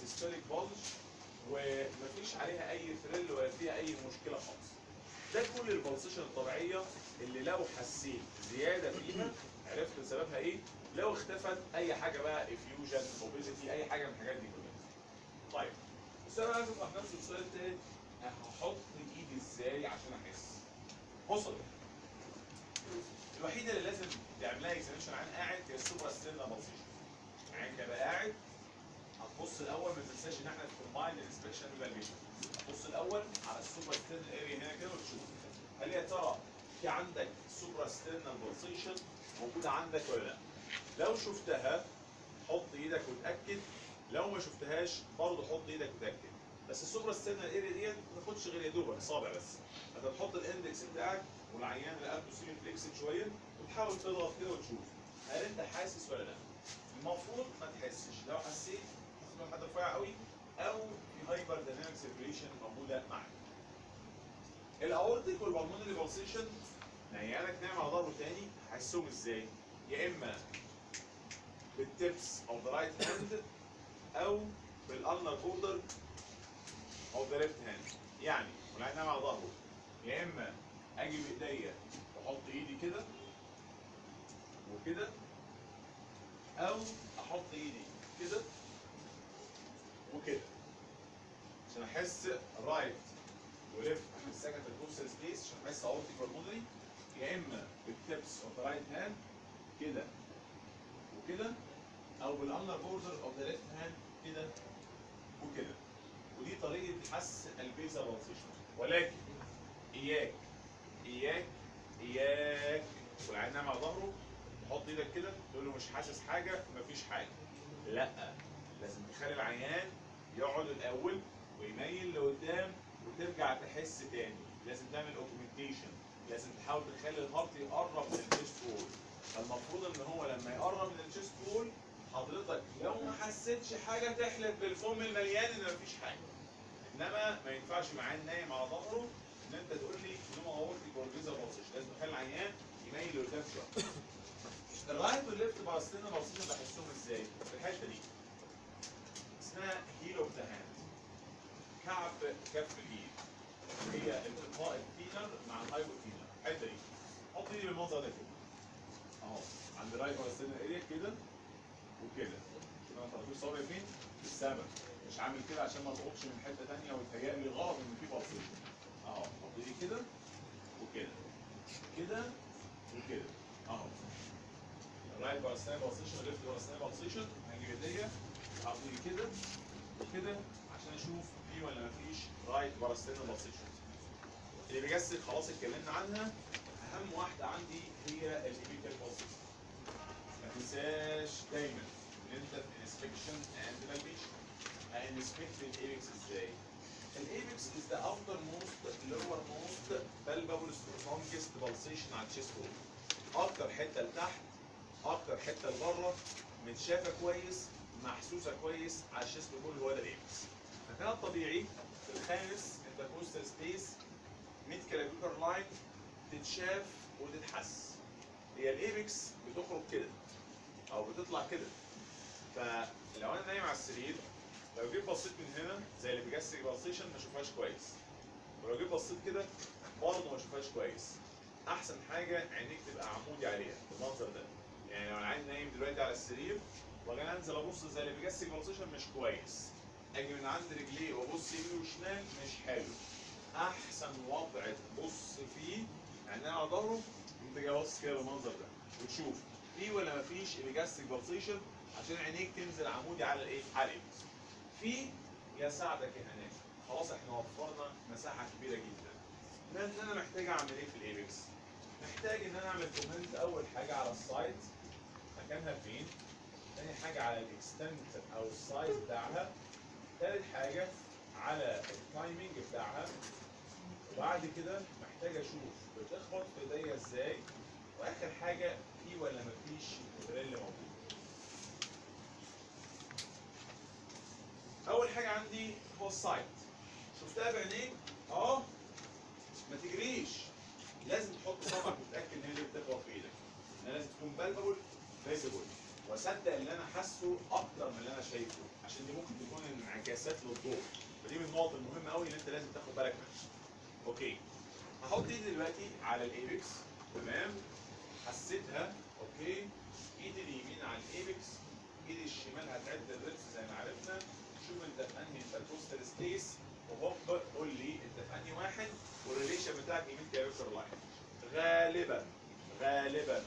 systolic bulge ومفيش عليها أي thrill ولا فيها أي مشكلة خالص. ده كل ال pulsation الطبيعية اللي لو حسيت. زيادة فيها عرفت سببها إيه؟ لو اختفت أي حاجة بقى effusion obesity أي حاجة من الحاجات دي كلها. طيب السؤال عايز اطرح نفس السؤال تاني. هحط إيدي إزاي عشان أحس؟ بص الوحيدة اللي لازم تعمل لها examination عن قاعد هي ال suprasternal pulsation يعني أنت بقى قاعد هتبص الأول ما تنساش إن إحنا ال mind inspection evaluation هتبص الأول على ال suprasternal area هنا كده وتشوف. هل يا ترى في عندك suprasternal pulsation موجوده عندك ولا لا. لو شفتها حط إيدك وتأكد. لو ما شفتهاش برضه حط إيدك وتأكد. بس ال suprasternal area ديت ما تاخدش غير يا دوبك صابع بس. انت تحط ال index بتاعك والعيان العيان رقبته semi flexed شوية وتحاول تضغط كده وتشوف. هل انت حاسس ولا لا؟ المفروض ما تحسش. لو حسيت خصوصا حد رفيع قوي أو في hyperdynamic circulation موجودة معاك. ال aortic وال pulmonary pulsation عيانك نايم على ظهره تاني هحسهم إزاي؟ يا إما بال tips of the right hand أو بال ulnar border of the left hand يعني والعيان نايم على ظهره. يا إما أجي بإيديا وأحط إيدي كده وكده أو أحط إيدي كده وكده. عشان أحس right في ال second intercostal space عشان احس aortic pulmonary يا إما بال tips of the right hand كده وكده أو بال ulnar border of the left hand كده وكده. ودي طريقة حس ال basal pulsation ولكن إياك إياك إياك. والعيان نايم على ظهره تحط إيدك كده تقول له مش حاسس حاجة مفيش حاجة. لأ لازم تخلي العيان يقعد الأول ويميل لقدام وترجع تحس تاني. لازم تعمل augmentation لازم تحاول تخلي ال heart يقرب من ال chest wall المفروض إن هو لما يقرب من ال chest wall حضرتك لو ما حسيتش حاجة تحلف بالفم المليان إن مفيش حاجة. إنما ما ينفعش معاه نايم على ظهره إن أنت تقول لي ان هو aortic or basal pulsation لازم تخلي العيان يميل لقدام شوية ال right وال left parasternal pulsation بحسهم إزاي؟ في الحتة دي. اسمها heel of the hand كعب كف الايد هي التقاء ال thenar مع ال hypothenar الحته دي حط ايدي بالمنظر ده كده. اهو. عند ال right parasternal area كده. وكده. أنا طرطوش صابع فين؟ في السما. مش عامل كده عشان ما اضغطش من حتة ثانية ويتهيأ لي غلط إن في باصين اهو. حط ايدي كده. وكده. كده. وكده. اهو. ال right parasternal pulsation ال left parasternal pulsation هجيب ايديا أحط ايدي كده. وكده عشان أشوف في ولا مفيش right parasternal pulsation ال epigastric خلاص اتكلمنا عنها أهم واحدة عندي هي ال apical pulsation ما تنساش دايما إن أنت في inspection and palpation ه inspect ال apex إزاي؟ ال apex is the outermost lowermost palpable strongest pulsation على ال chest wall أكتر حتة لتحت أكتر حتة لبره متشافة كويس محسوسة كويس على ال chest wall هو ده ال apex فكان الطبيعي في الخامس intercostal space midclavicular line تتشاف وتتحس. هي ال apex بتخرج كده أو بتطلع كده. فلو أنا نايم على السرير لو جيت بصيت من هنا زي ال epigastric pulsation ما أشوفهاش كويس. ولو جيت بصيت كده برضه ما أشوفهاش كويس. أحسن حاجة عينيك تبقى عمودي عليها بالمنظر ده. يعني لو العين نايم دلوقتي على السرير واجي أنزل أبص زي ال epigastric pulsation مش كويس. أجي من عند رجليه وابص يمين وشمال مش حلو احسن وضع تبص فيه يعني أنا ظهره انت جاي باصص كده بالمنظر ده وتشوف في ولا مفيش ال epigastric pulsation عشان عينيك تنزل عمودي على الايه؟ على ال apex. في يساعدك يا هناك خلاص إحنا وفرنا مساحة كبيرة جدا. لأن أنا محتاج أعمل إيه في ال apex؟ محتاج إن أنا أعمل comment أول حاجة على ال site مكانها فين؟ تاني حاجة على ال extent أو ال size بتاعها. تالت حاجة على ال timing بتاعها. وبعد كده محتاج أشوف بتخبط في إيديا إزاي. وآخر حاجة في ولا مفيش thrill موجود. أول حاجة عندي هو ال site. شفتها بعينيك آه. ما تجريش. لازم تحط صبعك وتتاكد إن هي بتخبط في إيدك. لازم تكون palpable visible واصدق اللي أنا حاسه أكتر من اللي أنا شايفه عشان دي ممكن تكون انعكاسات للضوء. فدي من النقط المهمة قوي اللي أنت لازم تاخد بالك منها. أوكي. هحط إيدي دلوقتي على ال apex تمام؟ حسيتها أوكي؟ إيدي اليمين على ال apex إيدي الشمال هتعد ال ribs زي ما عرفنا. شوف أنت في أنهي intercostal space وهوب قول لي أنت في أنهي واحد وال relation بتاعك midclavicular line غالبا غالبا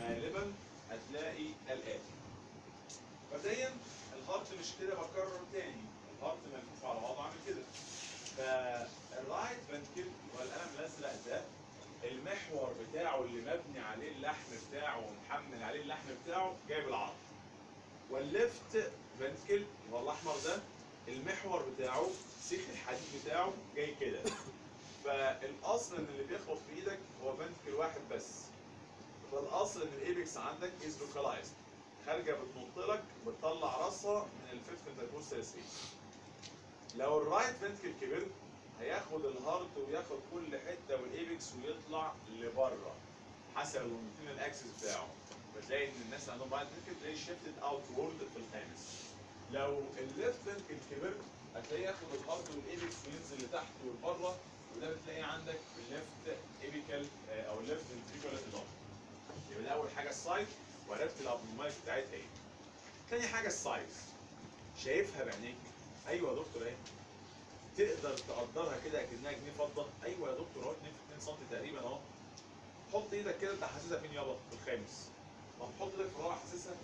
غالبا هتلاقي الآتي. مبدئيا ال heart مش كده بكرر تاني. ال heart ملفوف على بعضه عامل كده. فال right ventricle والقلم الازرق ده المحور بتاعه اللي مبني عليه اللحم بتاعه ومحمل عليه اللحم بتاعه جاي بالعرض وال left ventricle هو الاحمر ده المحور بتاعه سيخ الحديد بتاعه جاي كده. فالأصل إن اللي بيخبط في إيدك هو ventricle بس. فالأصل إن ال apex عندك is localized خارجة بتنط لك بتطلع راسها من ال fifth intercostal space لو ال right ventricle كبر هياخد ال heart وياخد كل حتة وال apex ويطلع لبرة. حسب ال longitudinal axis بتاعه. فتلاقي إن الناس اللي عندهم right ventricle تلاقيه shifted outward في الخامس. لو ال left ventricle كبر هتلاقيه ياخد ال heart وال apex وينزل لتحت ولبره وده بتلاقيه عندك في ال left apical أو ال left ventricular اضافه يبقى أول حاجة ال site وعرفت ال abnormality بتاعتها إيه؟ تاني حاجة ال size. شايفها بعينيك؟ أيوه يا دكتور أهي. تقدر تقدرها كده أكنها جنيه فضة. أيوه يا دكتور أهو 2 في 2 سم تقريبا أهو. حط إيدك كده انت حاسسها فين يابا في الخامس. طب حط إيدك في الرابع حاسسها.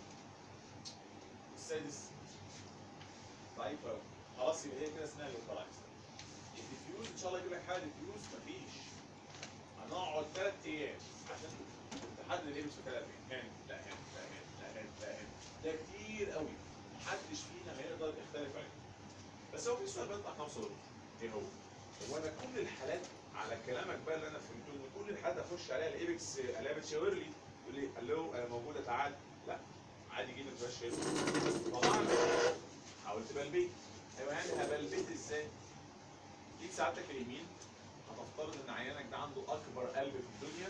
السادس. ضعيف قوي خلاص يبقى هي كده اسمها localized ال diffuse إن شاء الله يجيب لك حاجة diffuse مفيش. هنقعد ثلاث أيام عشان ال apex في ثلاث هنا لا هنا لا هنا لا هنا لا هنا ده كتير قوي. محدش فينا هيقدر يختلف عليه. بس هو في سؤال بيطلع دول إيه هو؟ هو أنا كل الحالات على كلامك بقى اللي أنا فهمته ان كل الحالات أخش عليها ال apex الاقيها بتشاور لي تقول لي ألو أنا موجوده تعال لا عادي جدا تبقى شايف طبعا حاول ت palpate أيوه يعني ه palpate إزاي؟ ليك ساعتك اليمين هتفترض إن عيانك ده عنده أكبر قلب في الدنيا.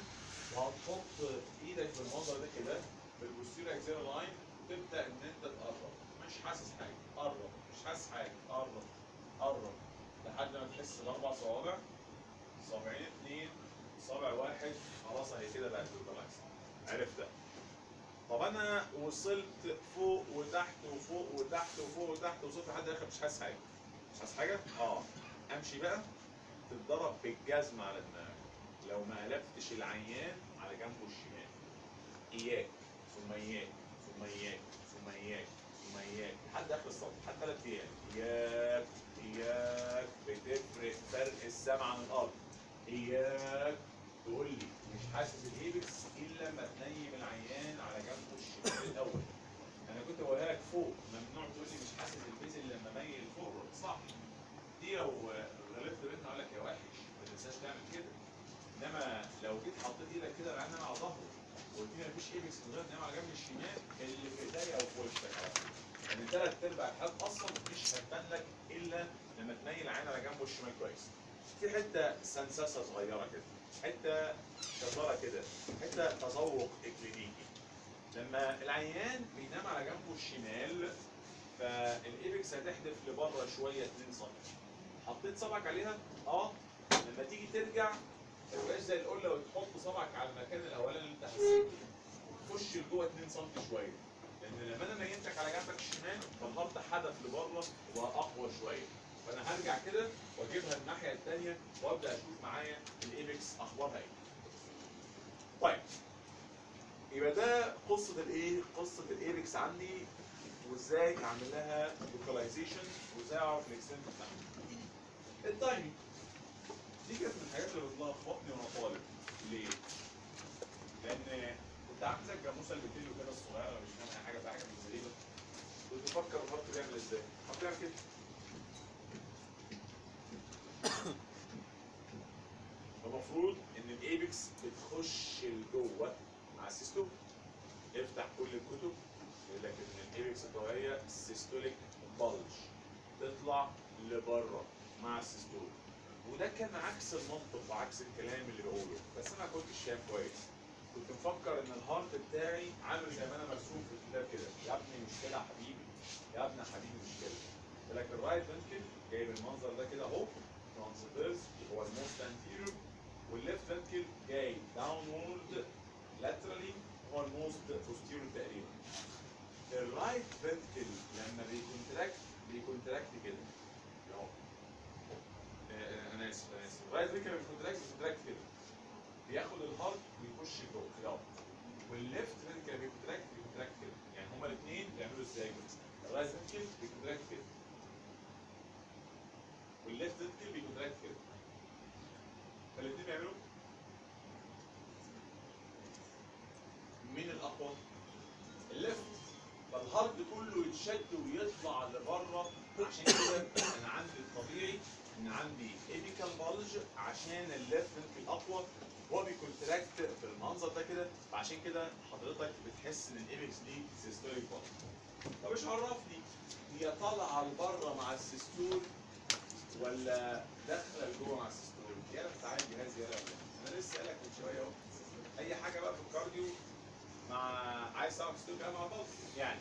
وهتحط إيدك بالمنظر ده كده بال posterior axillary line وتبدأ إن أنت تقرب؟ مش حاسس حاجة. قرب. مش حاسس حاجة. قرب. قرب. لحد ما تحس الاربع صوابع. صابعين اثنين صابع واحد. خلاص اهي كده بقت لوكالايز عرفتها طب أنا وصلت فوق وتحت وفوق وتحت وفوق وتحت وصلت لحد الآخر مش حاسس حاجة؟ مش حاسس حاجة؟ آه. أمشي بقى. تتضرب بالجزمة على دماغك. لو ما قلبتش العيان على جنبه الشمال. إياك ثم إياك ثم إياك ثم إياك ثم إياك. لحد آخر الصف لحد ثلاث أيام. إياك إياك. بتفرق فرق السما عن الأرض. إياك. تقول لي مش حاسس ال apex إلا لما تنيم العيان على جنبه الشمال الأول. أنا كنت بقولها لك فوق. ممنوع تقول لي مش حاسس ال base إلا لما ميل فوق. صح. دي لو غلطت بيتنا أقول لك يا وحش. ما تنساش تعمل كده. إنما لو جيت حطيت إيدك كده العيان على ظهره وقلت لي مفيش apex من غير نايم على جنب الشمال اللي في إيديا أو في وشك. على يعني ثلاث أرباع الحالات أصلا مش هتبان لك إلا لما تميل العين على جنبه الشمال كويس. في حتة سنسسه صغيرة كده حتة شطارة كده حتة تذوق إكلينيكي. لما العيان بينام على جنبه الشمال فالإيبكس هتحدف لبره شوية 2 سم حطيت صبعك عليها؟ آه. لما تيجي ترجع ما تبقاش زي القلة وتحط صبعك على المكان الأولاني اللي أنت حسيت بيه. خش لجوه 2 سم شوية لأن لما أنا نيمتك على جنبك الشمال فال heart حدف لبره وبقى اقوى شوية فأنا هرجع كده وأجيبها الناحية الثانية وأبدأ أشوف معايا ال apex أخبارها إيه. طيب يبقى ده قصة الإيه؟ قصة ال apex عندي وإزاي أعمل لها localization وإزاي أعرف ال extent بتاعها. ال timing دي كانت من الحاجات اللي بتلخبطني وأنا طالب. ليه؟ لأن كنت عامل زي الجاموسه اللي بتلو كده الصغيره مش فاهم أي حاجة في حاجة من الزريبة. كنت بفكر الخط بيعمل إزاي؟ الخط بيعمل كده. المفروض إن ال apex بتخش لجوه مع ال systole. افتح كل الكتب يقول لك ان ال apex الطبيعية systolic bulge تطلع لبره مع ال systole. وده كان عكس المنطق وعكس الكلام اللي بقوله. بس أنا كنتش فاهم كويس. كنت مفكر إن ال heart بتاعي عامل زي ما أنا مرسوم في الكتاب كده. يا ابني مش كده يا حبيبي. يا ابني حبيبي مش كده قلت لك ال right ventricle جاي بالمنظر ده كده أهو. transverse هو ال most anterior وال left ventricle جاي downward laterally هو ال most posterior تقريبا. ال right ventricle لما بي contract بي contract كده. أنا اسف أنا اسف الرايت فنتكل بيكونتراكت بيكونتراكت كده بياخد الهارت ويخش جوه كده وال left ventricle بي contract بي contract كده يعني هما الاثنين بيعملوا إزاي؟ ال right ventricle بي contract كده وال left ventricle بي contract كده فالاثنين بيعملوا مين الأقوى؟ ال left فال heart كله يتشد ويطلع لبره عشان كده أنا عندي الطبيعي عندي apical bulge عشان ال left ventricle اقوى هو بي contract بالمنظر بالمنظر ده كده. فعشان كده حضرتك بتحس إن ال apex دي systolic bulge طب إيش عرفني هي طالعة لبرة مع ال systole ولا داخلة لجوه مع ال systole؟ يلا تعالى جهاز يلا أنا لسه قايلك من شوية أهو. أي حاجة بقى في ال cardio مع عايز تعرف ال systole مع بعض يعني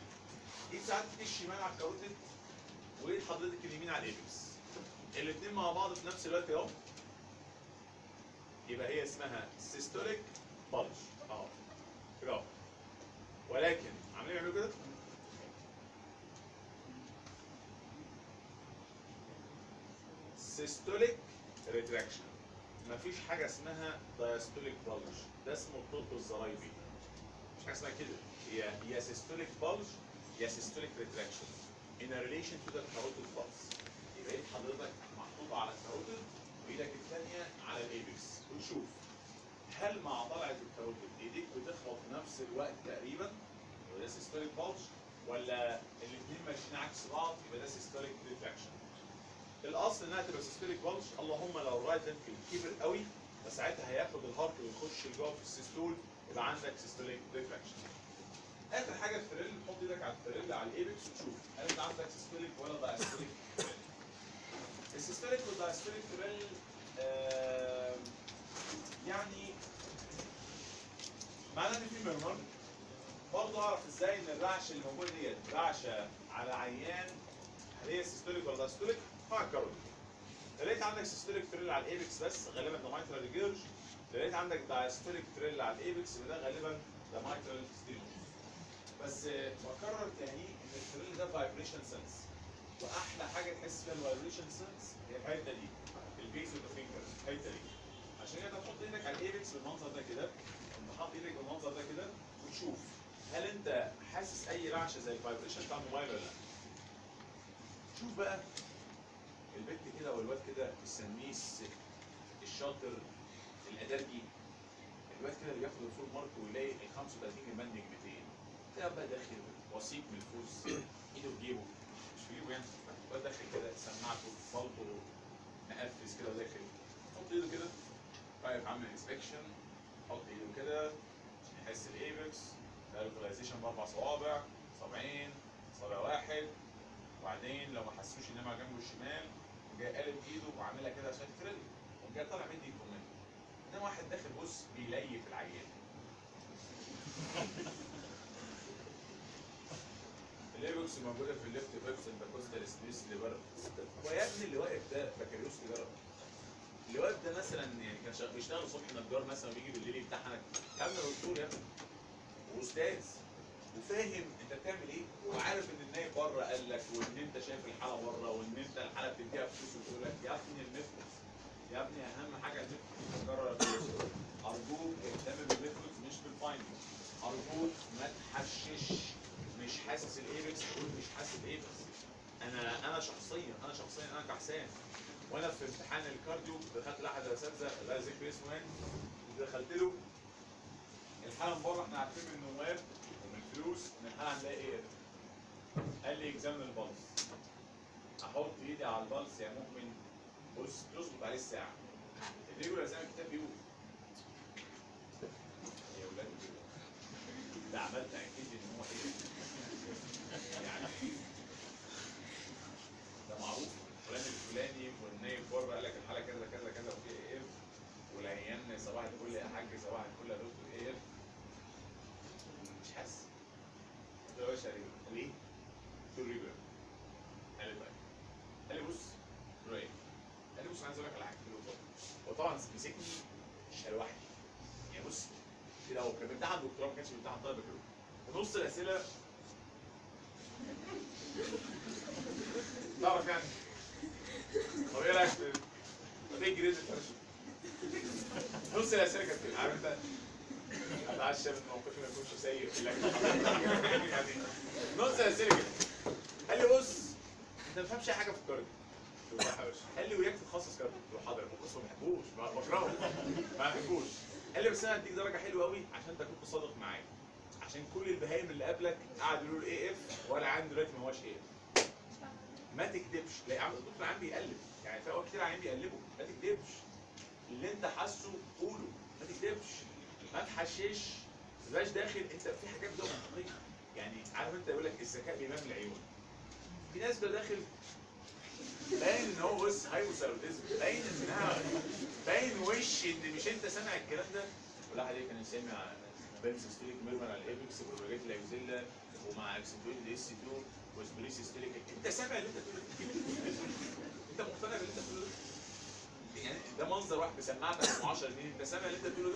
ايد ساعات الشمال على ال carotid وايد حضرتك اليمين على ال apex الاثنين مع بعض في نفس الوقت اهو. يبقى هي اسمها systolic bulge اهو اهو ولكن عاملين يعملوا كده؟ systolic retraction مفيش حاجة اسمها diastolic bulge ده اسمه الطب الزرايبي مش حاجة اسمها كده. هي يا systolic bulge يا systolic retraction in a relation to the carotid pulse. ايد حضرتك محطوطه على ال carotid وإيدك الثانية على ال apex. ونشوف. هل مع طلعة ال carotid إيديك بتخبط في نفس الوقت تقريبا؟ يبقى ده systolic bulge ولا الاثنين ماشيين عكس بعض؟ يبقى ده systolic retraction الأصل إنها تبقى systolic bulge اللهم لو ال right ventricle كبر قوي فساعتها هياخد ال heart ويخش جوه في ال systole يبقى عندك systolic retraction آخر حاجة ال thrill حط إيدك على ال thrill على ال apex وتشوف هل أنت عندك systolic ولا diastolic ال systolic وال diastolic آه يعني معناه ان في murmur برضه اعرف إزاي إن الرعشة اللي موجودة ديت رعشة على عيان هل هي systolic ولا diastolic؟ لو لقيت عندك systolic thrill على ال apex بس غالبا ده mitral regurge لو لقيت عندك diastolic thrill على ال apex يبقى ده غالبا ده mitral stenosis بس آه، بكرر تاني إن ال thrill ده vibration sense وأحلى حاجة تحس فيها ال vibration sense هي الحتة دي ال base of the fingers الحتة دي. عشان كده تحط إيدك على ال apex بالمنظر ده كده انت حاطط إيدك بالمنظر ده كده وتشوف هل أنت حاسس أي رعشة زي الفايبريشن بتاع الموبايل ولا لأ. شوف بقى البنت كده والواد كده بنسميه الس- الشاطر الادبي الواد كده اللي بياخد الفول مارك ويلاقي ال 35 المندنج 200 تلاقي بقى داخل وثيق من الفوز إيده في جيبه. مش في جيبه يعني الواد داخل كده سماعته بلطو مقفز كده وداخل. حط ايده كده. واقف عامل انسبكشن حط ايده كده. يحس الايبكس فالفلايزيشن بأربع صوابع. صابعين صابع واحد. وبعدين لو ما حسوش إن أنا جنبه الشمال جاي قالب ايده وعاملها كده عشان ترل وجاي طالع مني يطمني إنما واحد داخل بص بيليف العيان. الليبكس موجودة في الليفت بيبس انتركوستال سبيس ليفر هو يا ابني اللي واقف ده بكالوريوس تجاره اللي واقف ده مثلا يعني كان بيشتغل الصبح نجار مثلا ويجي بالليل يمتحنك ابني دكتور يا ابني. وأستاذ وفاهم أنت بتعمل إيه؟ وعارف إن النايب بره قال لك وإن أنت شايف الحالة بره وإن أنت الحالة بتديها فلوس وتقول لك يا ابني ال methods يا ابني أهم حاجة بكرر الفلوس. أرجوك اهتم بال methods مش بال finding أرجوك ما تحشش. مش حاسس ال apex تقول مش حاسس ال apex أنا أنا شخصيا أنا شخصيا أنا كحسان وأنا في امتحان ال cardio دخلت لاحد الاساتذه لا ذكر اسمه يعني. دخلت له. الحاله من بره إحنا عارفين من النواب ومن فلوس ان الحاله هنلاقي إيه؟ قال لي examine ال pulse أحط إيدي على ال pulse يا مؤمن. بص تظبط عليه الساعة. ال regular زي ما الكتاب بيقول. يا ولاد. ده عملت أكيد ان هو إيه يعني ده معروف فلان الفلاني والنايب بره قال لك الحالة كذا كذا كذا وفي إيه اف والعيان صباح الفل يا حاج صباح الفل يا دكتور إيه اف مش حاسس. قلت له يا باشا ليه؟ قلت له ريجولار قال لي طيب. قال لي بص قلت له إيه؟ قال لي بص عايز أقول لك على حاجة هو طبعا مسكني شلوحني يعني بص كده هو كان بيمتحن دكتوراه ما كانش طالب بكالوريوس في نص الأسئلة طب إيه رأيك في طب إيه الجريد الفرش؟ نص الأسئلة كانت عارف انت؟ اتعشى موقفي ما يكونش سيء يعني نص الأسئلة كده. قال لي بص انت ما بتفهمش أي حاجة في ال cardio. قال لي وياك قلت له حاضر ما بحبوش بكرهه. ما بحبوش. قال لي بس أنا هديك درجة حلوة قوي عشان أنت صادق معايا. عشان كل البهايم اللي قبلك قعدوا يقولوا AF ولا عندي دلوقتي ما هوش إيه ما تكذبش لا عم الدكتور عم بيقلب. يعني في أوقات كتير عم بيقلبوا ما تكذبش اللي أنت حاسه قوله. ما تكذبش ما تحشش ما تبقاش داخل. أنت في حاجات بتبقى منطقية. يعني عارف أنت يقول لك الذكاء بيبان من العيون. في ناس بقى داخل باين إن هو بص هايبوثايروديزم باين إنها باين وش إن مش أنت سامع الكلام ده. ولا عليك أنا سامع. بنس ستريك ميرمر على الإيبكس بروجيت الاكزيلا ومع اكسنتويد اس 2 وسبريس ستريك انت سامع اللي انت بتقوله؟ انت مقتنع باللي انت بتقوله؟ يعني ده منظر واحد بسماعتك ب 10 جنيه انت سامع اللي انت بتقوله ده؟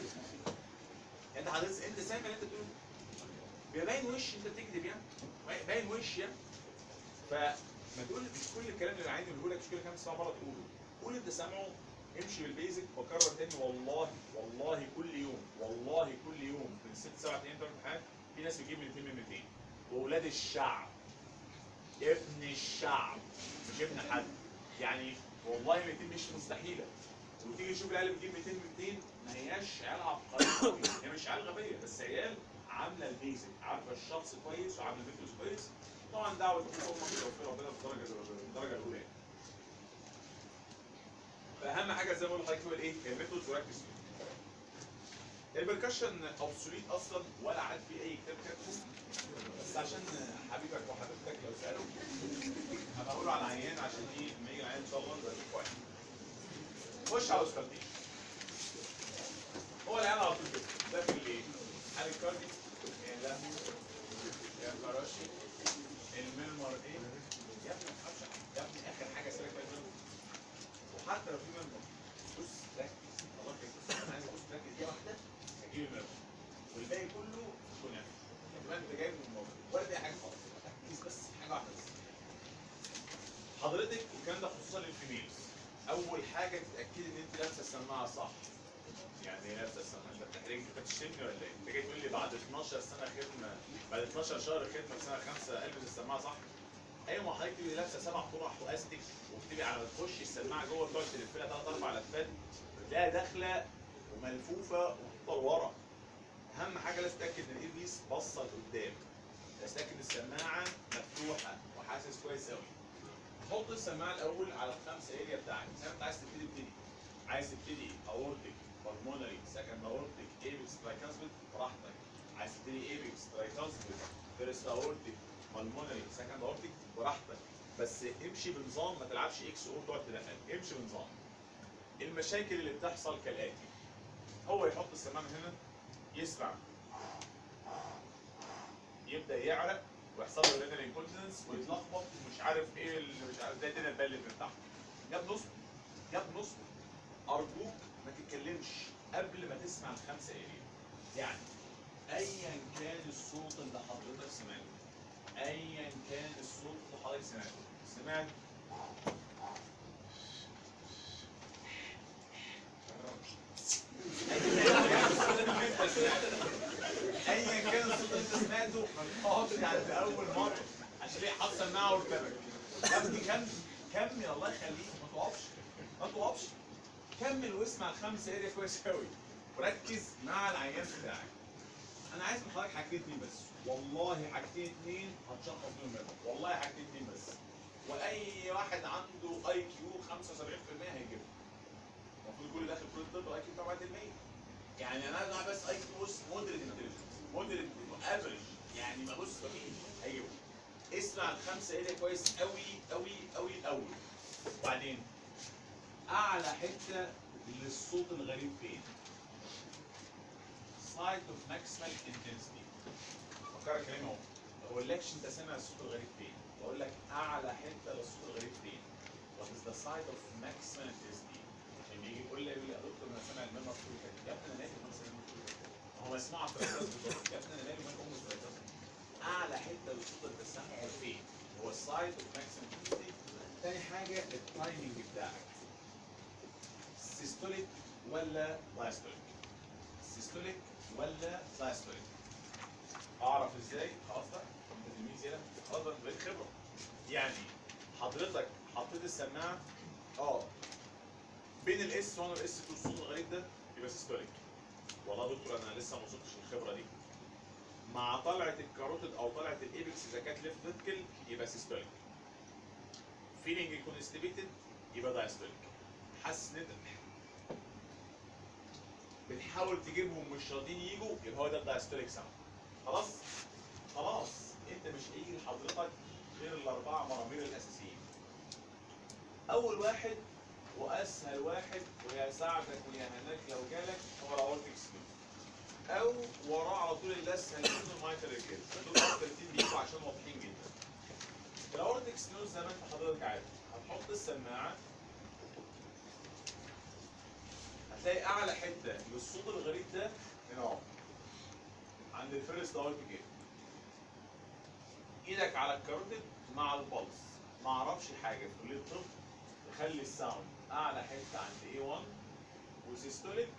انت حضرتك انت سامع اللي انت بتقوله باين وش انت بتكذب يعني باين وش يعني فما تقول مش كل الكلام اللي عايز يقوله لك مش كل الكلام تسمعه مره تقوله قول انت سامعه امشي بالبيزك وكرر تاني والله والله كل يوم والله كل يوم من ست سبع أيام بتوع الامتحان في ناس بتجيب من 200 من 200 واولاد الشعب ابن الشعب مش ابن حد يعني والله 200 مش مستحيلة وتيجي تشوف العيال بتجيب 200 من 200 ما هياش عيال عبقرية قوي هي مش عيال غبية بس عيال عاملة ال basic عارفة الشخص كويس وعاملة ال methods كويس طبعا دعوة أمك وتوفيق ربنا في الدرجه الدرجه الاولى. فأهم حاجة زي ما بقول لحضرتك هو الايه؟ ال methods وركز فيها. ال percussion obsolete أصلا ولا عاد في أي كتاب كاتبه بس عشان حبيبك وحبيبتك لو سألوا هبقى أقوله على العيان عشان إيه لما يجي العيان إن شاء الله كويس. خش على السكالتيشن. هو العيان على طول كده ده في الايه؟ حال الكاردي يا لهوي يا فراشي المنمر إيه؟ يا ابني ما تخافش يا ابني آخر حاجة سيبك بقى وحتى لو في منمر بص ركز الله يكرمك أنا عايز بص ركز دي واحدة والباقي كله يعني يبقى انت جايب من ولا في حاجة خالص ركز بس حاجة واحدة بس حضرتك والكلام ده خصوصا للفيميلز أول حاجة تتأكدي إن أنت لابسة السماعه صح يعني إيه لابسة السماعه أنت بتحرجني أنت بتشتمني ولا إيه؟ أنت جاي تقول لي بعد 12 سنة خدمة بعد 12 شهر خدمة في سنه خمسة ألبس السماعة صح؟ أيوه ما حضرتك تبقي لابسة سبع طرح واستك وبتبقي على ما تخش السماعة جوه تقعد تلف لها ثلاث أربع لفات بتلاقيها داخلة وملفوفة لورا أهم حاجة لازم تتأكد إن ال earpiece باصه لقدام لازم تتأكد السماعة مفتوحة وحاسس كويس قوي حط السماعة الأول على الخمسة area بتاعك زي ما أنت عايز تبتدي ابتدي. عايز تبتدي aortic pulmonary second aortic apex tricuspid براحتك. عايز تبتدي apex tricuspid first aortic pulmonary second aortic براحتك. بس امشي بنظام ما تلعبش XO تقعد تنقل. امشي بنظام. المشاكل اللي بتحصل كالآتي. هو يحط السماعه من هنا يسمع يبدأ يعرق ويحصل له renal incontinence ويتلخبط ومش عارف إيه اللي مش عارف زي الدنيا تبلد من تحت. جاب نص جاب نص أرجوك ما تتكلمش قبل ما تسمع الخمسة area يعني ايا كان الصوت اللي حضرتك سمعته ايا كان الصوت اللي حضرتك سمعته. سمعت؟ ايا كان الصوت اللي انت سمعته ما تقعدش عند أول مرة. عشان حاطط سماعه قدامك يا ابني كمل كمل الله يخليك ما تقفش ما تقفش. كمل واسمع الخمسة اريا كويس قوي وركز مع العيان بتاعك. أنا عايز من حضرتك حاجتين اتنين بس. والله حاجتين اتنين هتشخص بيهم والله حاجتين اتنين بس. وأي واحد عنده IQ 75% هيجيبه كل داخل كل الطب ال IQ بتاعه 100 يعني أنا عايز بس IQ بص moderate intelligence moderate average يعني ما بص مفيش هيجيبه اسمع الخمسة area كويس قوي قوي قوي الأول. وبعدين أعلى حتة للصوت الغريب فين؟ site of maximal intensity فكر كلامي أهو. ما بقولكش أنت سامع الصوت الغريب فين. بقول لك أعلى حتة للصوت الغريب فين. What is the site of maximum intensity بيجي يقول لي يا دكتور أنا سامع طول كده. يا ابني أنا مالي وأنا سامع هو تراكاز بالظبط يا ابني أنا مالي؟ وأنا ام تراكاز أعلى حتة للصوت اللي بتسمعه فين؟ هو ال site of maximum intensity تاني حاجة ال timing بتاعك. systolic ولا diastolic systolic ولا diastolic أعرف إزاي؟ خلاص بقى انت هنا؟ خلاص بقى خبره يعني حضرتك حطيت السماعة آه بين ال S1 وال S2 الصوت الغريب ده يبقى systolic والله يا دكتور أنا لسه ما وصلتش للخبرة دي. مع طلعة ال carotid أو طلعة ال apex إذا كانت left ventricle يبقى systolic feeling constipated يبقى diastolic حاسس إن بتحاول تجيبهم مش راضيين يجوا يبقى هو ده ال diastolic sound خلاص؟ خلاص. أنت مش هيجي لحضرتك غير الأربعة مرامير الأساسيين. أول واحد وأسهل واحد ويساعدك ويهناك لو جالك هو ال aortic stenosis أو وراه على طول اللي منه ال mitral regurge دول أكتر بيجوا عشان واضحين جدا. ال aortic stenosis زي ما أنت حضرتك عارف. هتحط السماعة. هتلاقي أعلى حتة للصوت الغريب ده هنا اهو عند ال first aortic إيدك على ال carotid مع ال pulse. ما أعرفش حاجة. في كليه الطب تخلي ال sound أعلى حتة عند A1 و systolic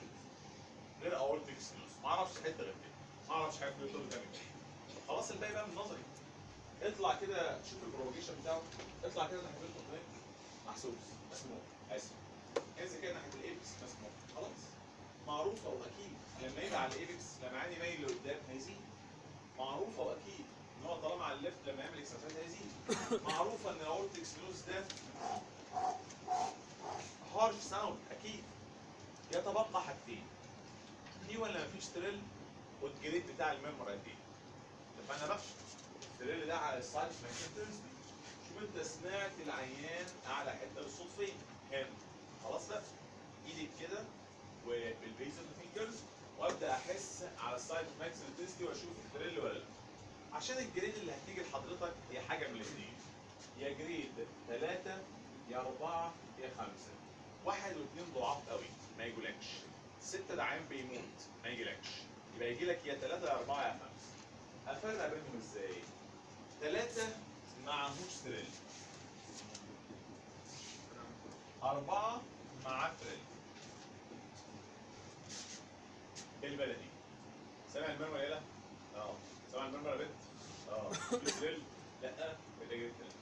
غير aortic stenosis ما أعرفش حتة غير كده ما أعرفش الطب تعمل كده خلاص الباقي بقى من نظري. اطلع كده شوف ال propagation بتاعه. اطلع كده ناحية القطنيه محسوس. مسموع. آسف. انزل كده ناحية ال apex مسموع. خلاص. معروفه واكيد لما يجي على ال apex لما العيان يميل لقدام هيزيد. معروفه واكيد إن هو طالما على ال left لما يعمل exercise هيزيد. معروفه إن ال aortic stenosis ده harsh sound أكيد يتبقى حاجتين. في ولا مفيش thrill وال grade بتاع ال murmur قد إيه اتفقنا بقى ال thrill ده على ال site max intensity شوف أنت سمعت العيان اعلى حتة للصوت فين. هنا. خلاص بقى. إيدك كده وبال base of fingers وأبدأ أحس على ال site max intensity وأشوف ال thrill ولا لأ. عشان ال grade اللي هتيجي لحضرتك هي حاجة من الاثنين يا جريد ثلاثة يا أربعة يا خمسة. واحد واثنين ضعاف قوي ما يجولكش. ستة عين بيموت ما يجيلكش. يبقى يجي لك يا ثلاثة يا أربعة يا خمسة. أفرق بينهم إزاي؟ ثلاثة معهوش تريل. أربعة معاه تريل. البلدي؟ سامع المرمى يلا؟ آه. سامع ال murmur يا بنت؟ آه. في thrill؟ لا. يبقى grade ثلاثة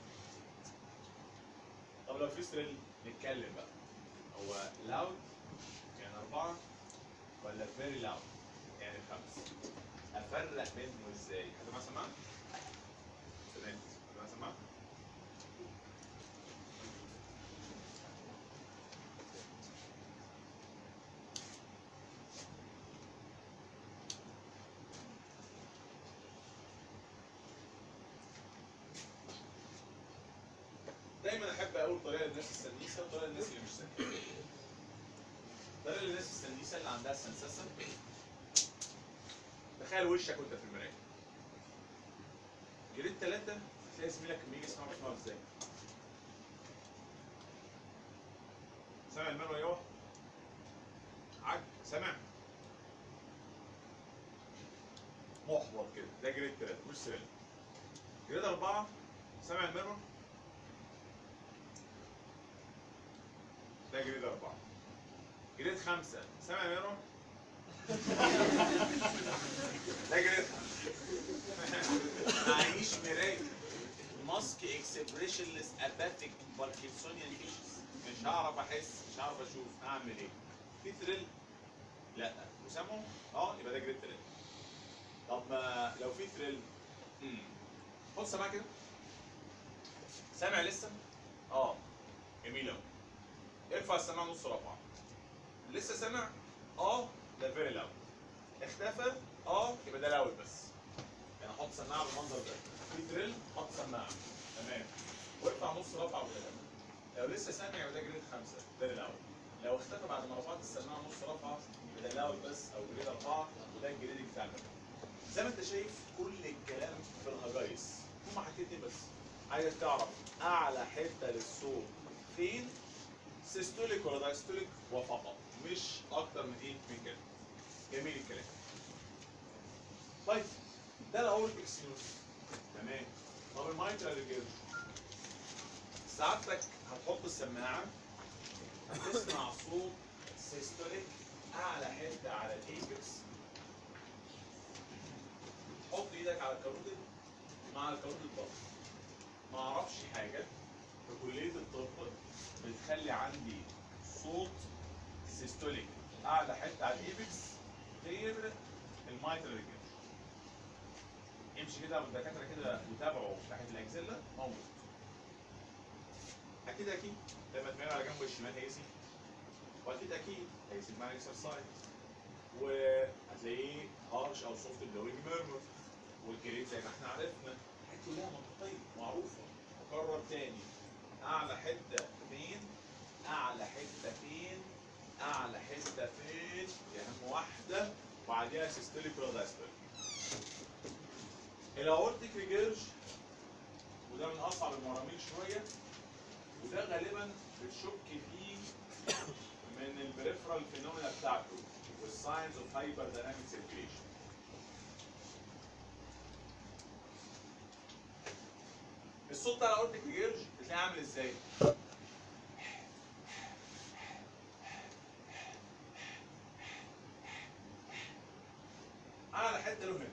طب لو في thrill نتكلم بقى. هو loud يعني أربعة ولا very loud يعني خمسة أفرق بينهم إزاي؟ حد ما سمع؟ تمام حد ما سمع؟ أقول طريقه للناس السنيسه وطريقه للناس اللي مش سنيسه. طريقه للناس السنيسه اللي عندها سنسسه تخيل وشك وانت في المرايه. جريد ثلاثة تلاقي زميلك لما يجي يسمع بيسمعه إزاي؟ سامع المروه يوه؟ عج سامع؟ محبط كده ده جريد ثلاثة مش سرير. grade اربعه سامع ال murmur؟ ده grade أربعة. grade خمسة، سامع murmur؟ ده grade خمسة. معيش مراية. mask expressionless apathetic parkinsonian facies. مش هعرف أحس، مش هعرف أشوف، اعمل إيه؟ في thrill؟ لا. وسامعه؟ آه يبقى ده grade ثلاثة. طب ما لو في thrill؟ خد سماعة كده. سامع لسه؟ آه. جميل أوي. ارفع السماعة نص رفعة. لسه سامع؟ آه ده very loud اختفى؟ آه يبقى ده loud بس. يعني أحط سماعة بالمنظر ده. في thrill حط سماعة. تمام. وارفع نص رفعة وكده لو لسه سامع يبقى ده grade خمسة. very loud لو اختفى بعد ما رفعت السماعة نص رفعة يبقى ده loud بس أو grade أربعة وده ال grade بتاع المكان زي ما أنت شايف كل الكلام في الهجايس. هما حاجتين بس. عايزك تعرف أعلى حتة للصوت فين؟ systolic ولا diastolic وفقط مش أكتر من إيه من كده جميل الكلام طيب ده ال aortic stenosis تمام طب ال mitral regurge سعادتك هتحط السماعه هتسمع صوت systolic اعلى حتة على ال apex حط إيدك على ال carotid مع ال carotid بس ما أعرفش حاجة في كلية الطب بتخلي عندي صوت systolic أعلى حتة على ال apex غير ال mitral امشي كده والدكاترة كده يتابعوا ناحية ال axilla موجود. أكيد أكيد. لما تميل على جنبه الشمال هيسي. وأكيد أكيد. هيسي مع ال exercise وهتلاقيه harsh أو soft blowing murmur وال grade زي ما إحنا عرفنا. حاجات كلها منطقيه معروفة. اكرر تاني. أعلى حتة فين؟ أعلى حتة فين؟ أعلى حتة فين؟ دي اهم واحدة وبعديها systolic ولا diastolic ال aortic regurge وده من أصعب المراميل شوية وده غالبا بتشك فيه من ال peripheral phenomena بتاعته وال signs of hyperdynamic circulation الصوت بتاع ال aortic regurge بتلاقيه عامل إزاي؟ اعلى حتة له هنا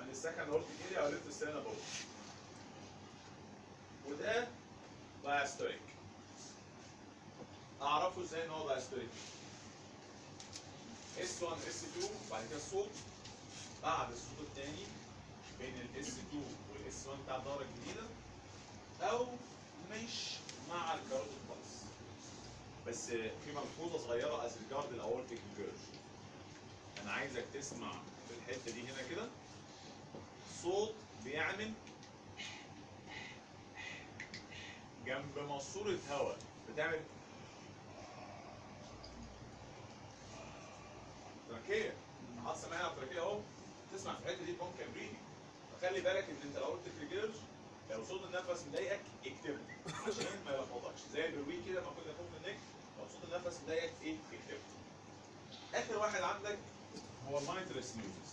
عند ال second aortic area أو left sternal border وده diastolic أعرفه إزاي إن هو diastolic S 1 S 2 وبعد كده الصوت بعد الصوت الثاني بين ال S 2 1 بتاع الدوره الجديده أو مش مع ال carotid pulse بس في ملحوظه صغيره as regard ال aortic regurge أنا عايزك تسمع في الحته دي هنا كده صوت بيعمل جنب ماسوره هواء بتعمل تركيه حاطط سماعه على التركيه اهو تسمع في الحته دي ممكن بريدي فخلي بالك إن أنت لو قلت ريجيرج لو صوت النفس مضايقك اكتبه عشان ما يلخبطكش. زي البروي كده ما كنا فوق منك لو صوت النفس مضايقك إيه؟ اكتبه. آخر واحد عندك هو ال mitral stenosis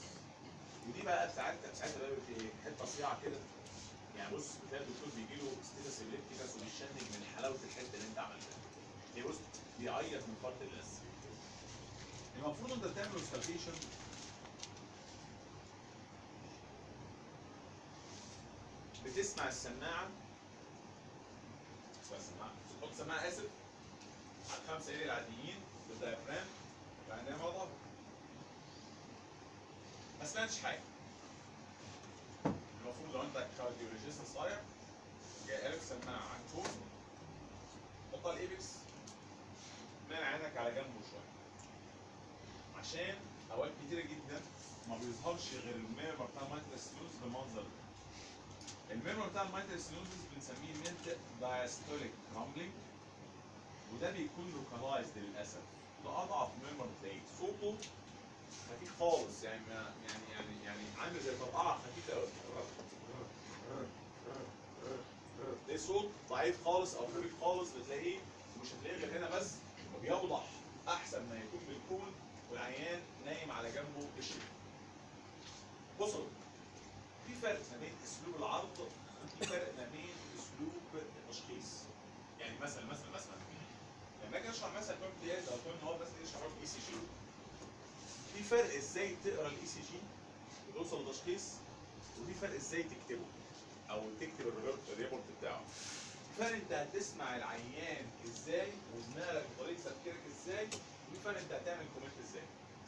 ودي بقى ساعتها ساعتها بقى في حتة صياعه كده. يعني بص بتلاقي الدكتور بيجي له status epilepticus وبيتشنج من حلاوة الحتة اللي أنت عملتها. دي بص بيعيط من فرط اللذه المفروض أنت بتعمل auscultation بتسمع السماعة؟ تسمع السماعة. تحط سماعة آسف. على الخمسه ايدي العاديين بال diaphragm بعدين وضع ما سمعتش حاجة. المفروض لو أنت cardiologist صايع جاي لك سماعة على ال cone حطها ال apex. من عينك على جنبه شوية. عشان أوقات كتيرة جدا ما بيظهرش غير ال murmur بتاع ال mitral stenosis بالمنظر ده. ال murmur بتاع ال mitral stenosis بنسميه mid diastolic rumbling وده بيكون localized للاسف ده اضعف murmur بتلاقيه صوته خفيف خالص يعني يعني يعني يعني عامل زي طرقعه خفيفه قوي صوت ضعيف خالص أو خفيف خالص بتلاقيه مش هتلاقيه غير هنا بس وبيوضح أحسن ما يكون بال cone والعيان نايم على جنبه بشيء بصوا في فرق ما بين أسلوب العرض وفي فرق ما بين أسلوب التشخيص. يعني مثلا مثلا مثلا. لما أجي أشرح مثلا كون امتياز أو كون هو بس اشرح ECG في فرق إزاي تقرأ ال ECG وتوصل لتشخيص وفي فرق إزاي تكتبه أو تكتب ال report بتاعه. فرق أنت هتسمع العيان إزاي ودماغك وطريقة تفكيرك إزاي وفي فرق أنت هتعمل comment إزاي.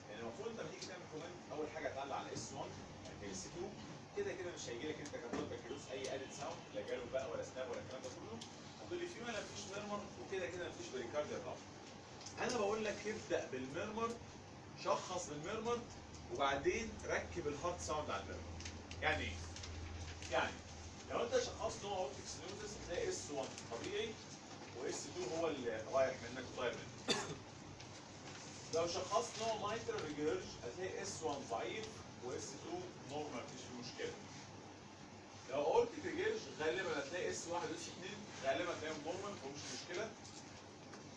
يعني المفروض أنت لما تيجي تعمل comment أول حاجة هتعلق على S 1 بعد كده S 2 كده كده مش هيجي لك أنت كطالب بكالوريوس أي added sound لا جاله بقى ولا snap ولا الكلام ده كله. هتقول لي في ولا مفيش murmur وكده كده مفيش بريكارديا ضعف أنا بقول لك ابدأ بال murmur شخص بال murmur وبعدين ركب ال heart sound على ال murmur يعني إيه؟ يعني لو أنت شخصت نوع aortic stenosis هتلاقي S 1 طبيعي و S 2 هو اللي رايح منك طاير منك. لو شخصت نوع mitral regurge هتلاقي S 1 ضعيف و S 2 normal مفيش فيه مشكله لو قلت regurge غالبا هتلاقي S 1 و S 2 غالبا هتلاقيهم normal مفيش مشكله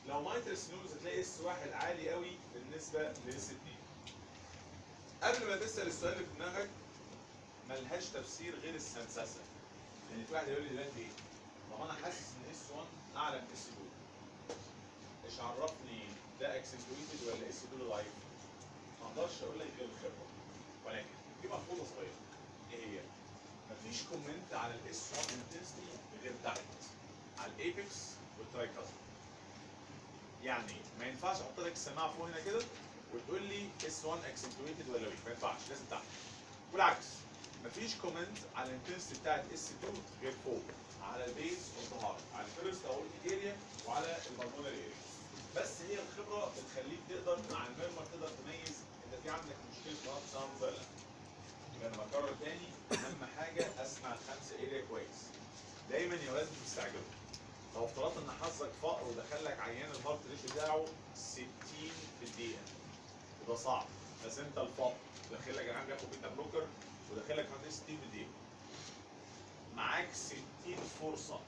لو mitral stenosis هتلاقي S 1 عالي قوي بالنسبة ل S 2 قبل ما تسال السؤال اللي في دماغك ملهاش تفسير غير ال stenosis يعني في واحد يقول لي دلوقتي إيه؟ طب أنا حاسس إن S 1 اعلى من S 2 إيش عرفني ده accentuated ولا S 2 ضعيف؟ ما أقدرش أقول لك غير الخبره ولكن في ملحوظه صغيرة. إيه هي؟ مفيش comment على ال S 1 intensity غير تحت على ال apex وال tricuspid يعني ما ينفعش أحط لك السماعة فوق هنا كده وتقول لي S 1 accentuated ولا weak ما ينفعش لازم تحت. والعكس مفيش comment على ال intensity بتاعت S 2 غير فوق. على ال base والظهر على ال first aortic area وعلى ال pulmonary area بس هي الخبرة بتخليك تقدر مع ال murmur تقدر تميز في عندك مشكلة rub sound لا. يبقى أنا بكرر تاني أهم حاجة أسمع الخمسة area كويس. دايما يا ولاد بتستعجلوا. لو افترضت إن حظك فقر ودخل لك عيان ال heart rate بتاعه 60 في الدقيقة وده صعب. بس أنت الفقر داخل لك عيان بياخد beta blocker وداخل لك heart rate 60 في الدقيقة. معاك 60 فرصة.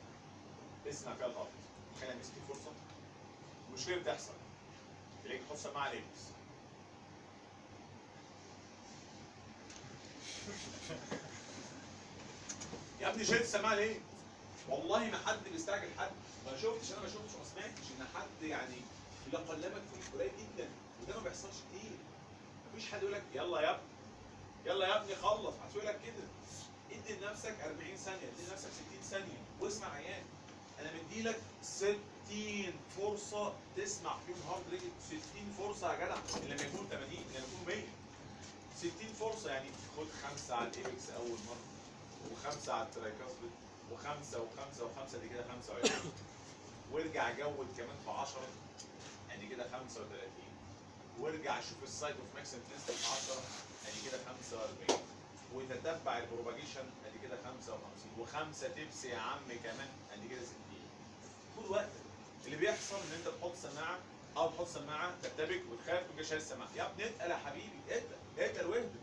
تسمع فيها ال heart تخيل 60 فرصة. المشكلة بتحصل. تلاقيك تحط سماعه لابس يا ابني شلت السماعة ليه؟ والله ما حد بيستعجل حد. ما شفتش أنا ما شفتش وما سمعتش إن حد يعني يقلبك في قليل جدا. وده ما بيحصلش كتير. مفيش حد يقول لك يلا يا ابني يلا يا ابني خلص. يقول لك كده. ادي لنفسك 40 ثانية ادي لنفسك 60 ثانية. واسمع عيان أنا مديلك 60 فرصة تسمع فيهم heart rate. 60 فرصة يا جدع لما يكون 80 اللي لما يكون 100 60 فرصة يعني خد خمسة على ال apex أول مرة وخمسة على ال tricuspid وخمسة وخمسة وخمسة دي كده 25 وارجع جود كمان في 10 ادي كده 35 وارجع شوف ال site of maximum intensity في 10 ادي كده 45 وتتبع ال propagation ادي كده 55 وخمسة تبس يا عم كمان ادي كده 60 خد وقتك. اللي بيحصل إن أنت تحط سماعة أو تحط سماعة ترتبك وتخاف تبقى شايل السماعه يا ابني اتقل يا حبيبي اتقل. اتقل واهدى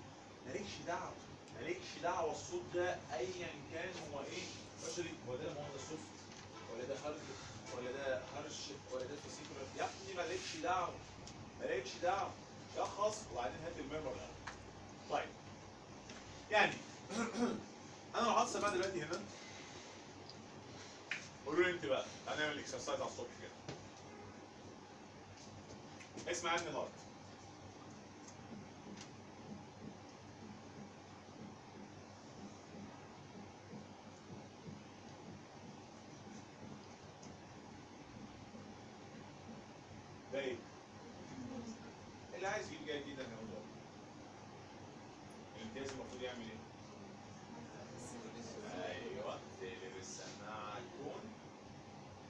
مالكش دعوة مالكش دعوة الصوت ده ايا كان هو إيه. بشري هو ده ده soft ولا ده hard ولا ده harsh ولا ده vesicular يا ابني مالكش دعوة مالكش دعوة. شخص وبعدين هات ال murmur طيب يعني أنا لو حاطط سماعه دلوقتي هنا قولوا لي أنت بقى تعالى نعمل exercise على الصبح كده. اسمع عني هارت ده إيه؟ اللي عايز يجيب جاي جدا هيقول له الامتياز المفروض يعمل إيه؟ أيوه تقلب السماعه الكون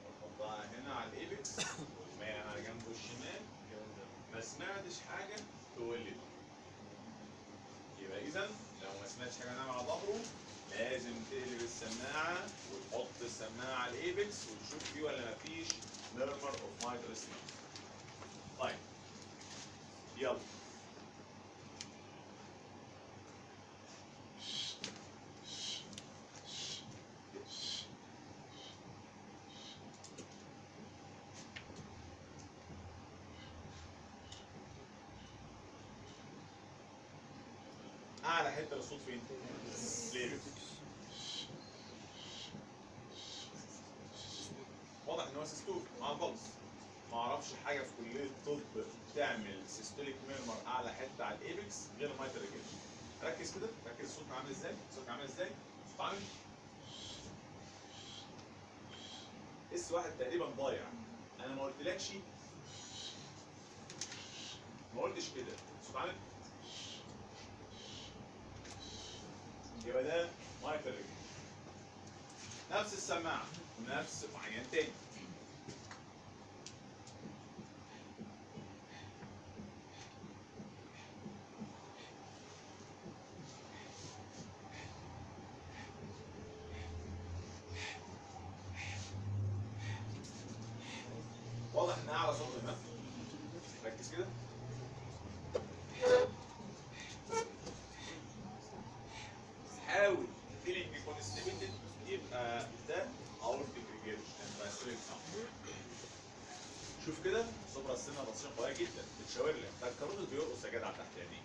وتحطها هنا على ال apex وتميل على جنبه الشمال ما سمعتش حاجة تقول لي اذا لو ما سمعتش حاجة نام على ظهره لازم تقلب السماعة وتحط السماعة على ال apex وتشوف فيه ولا ما فيش murmur of mitral stenosis طيب. يلا. حتة للصوت فين؟ ليه؟ واضح ان هو systolic مع ال pulse ما أعرفش حاجة في كلية الطب تعمل. systolic murmur أعلى حتة على ال apex غير ال mitral ركز كده. ركز الصوت عامل إزاي؟ الصوت عامل إزاي؟ الصوت عامل S واحد تقريبا ضايع. أنا ما قلتلكش ما قلتش كده. الصوت عامل يبقى ده ريجيشن نفس السماعه ونفس عيان تاني واضح ان اعلى صوت هنا ركز كده حاول فيلينج كونستيبيتد يبقى ده اورتيك ريجيرش شوف كده صبرا السنة بصيره قويه جدا بتشاور لك ده الكاروت بيرقص يا جدع تحت عينيك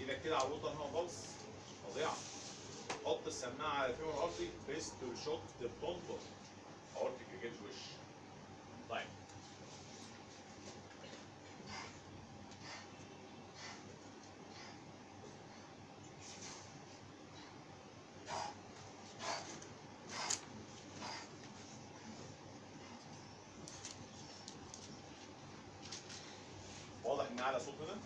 إيدك كده على الوتر هنا بلس فظيعه حط السماعه على الفيمور ارتي بيستول شوت بتنطر اورتيك ريجيرش وش طيب واضح ان اعلى صوت هنا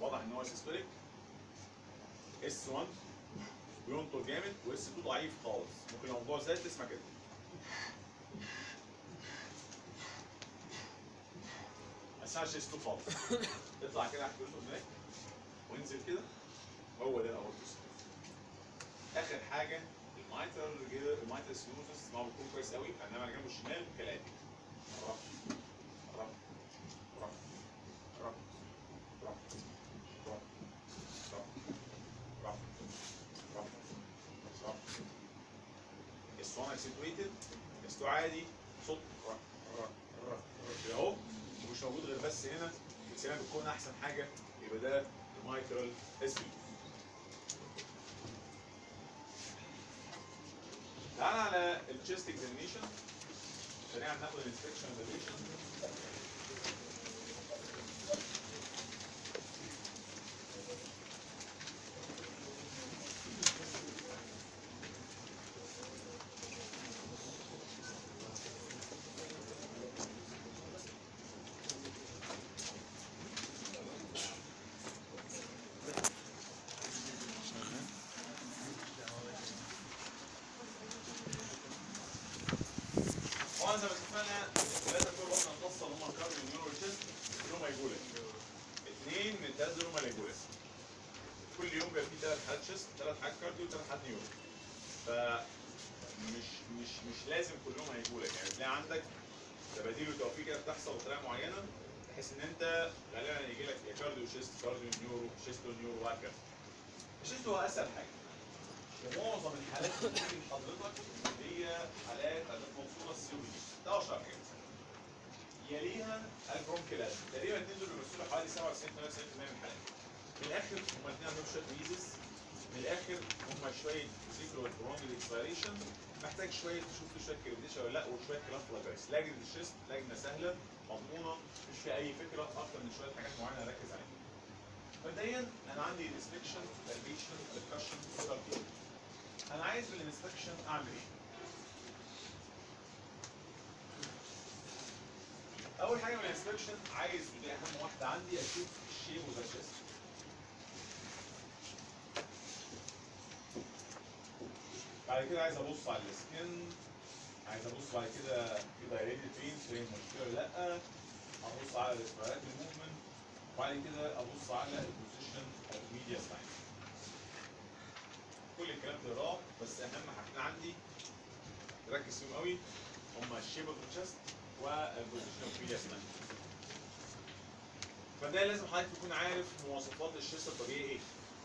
واضح ان هو systolic S 1 وينطر جامد و S 2 ضعيف خالص ممكن لو الموضوع زاد تسمع كده ما تسمعش S 2 خالص اطلع كده على الكرسي هناك وانزل كده هو ده ال aortic stenosis اخر حاجة ال mitral ال mitral stenosis اسمعوا بيكون كويس قوي انما على جنبه الشمال كالاتي dilution, can I have that with of the dilution? حالات chest ثلاث حالات cardio ثلاث حالات neuro ف مش مش مش لازم كلهم هيجولك يعني تلاقي عندك تباديل وتوفيق كده بتحصل بطريقة معينة بحيث إن أنت غالبا هيجي لك يا cardio chest cardio neuro chest neuro وهكذا. ال chest هو أسهل حاجة. ومعظم الحالات اللي بتيجي لحضرتك هي حالات عدد موصولة السيولوجي ده أشهر حاجة. يليها ال bronchiectasis تقريبا الاثنين دول بيمثلوا حوالي 97 98% من الحالات. في الآخر هم الاثنين عندهم شوية ميزز. من الآخر هم شوية سيكرو برونكيل اكسبيريشن محتاج شوية تشوف شوية كريديشن ولا لا وشوية كلام فلاجريس لجنه الشيست لجنه سهلة مضمونة. مش فيها أي فكرة أكتر من شوية حاجات معينة أركز عليها. مبدئيا أنا عندي بالبيشن بالكشن سيرابي أنا عايز في الانسبكشن أعمل إيه؟ أول حاجة من ال inspection عايز ودي أهم واحدة عندي أشوف ال shape of the chest. بعد كده عايز ابص على ال skin عايز ابص بعد كده في dilated vein في مشكله ولا لأ ابص على ال respiratory movement وبعد كده ابص على ال position of mediastinum. كل الكلام تقراه بس أهم حاجتين عندي ركز فيهم قوي هما ال shape of chest وال position of mediastinum. فده لازم حضرتك تكون عارف مواصفات ال chest الطبيعي إيه.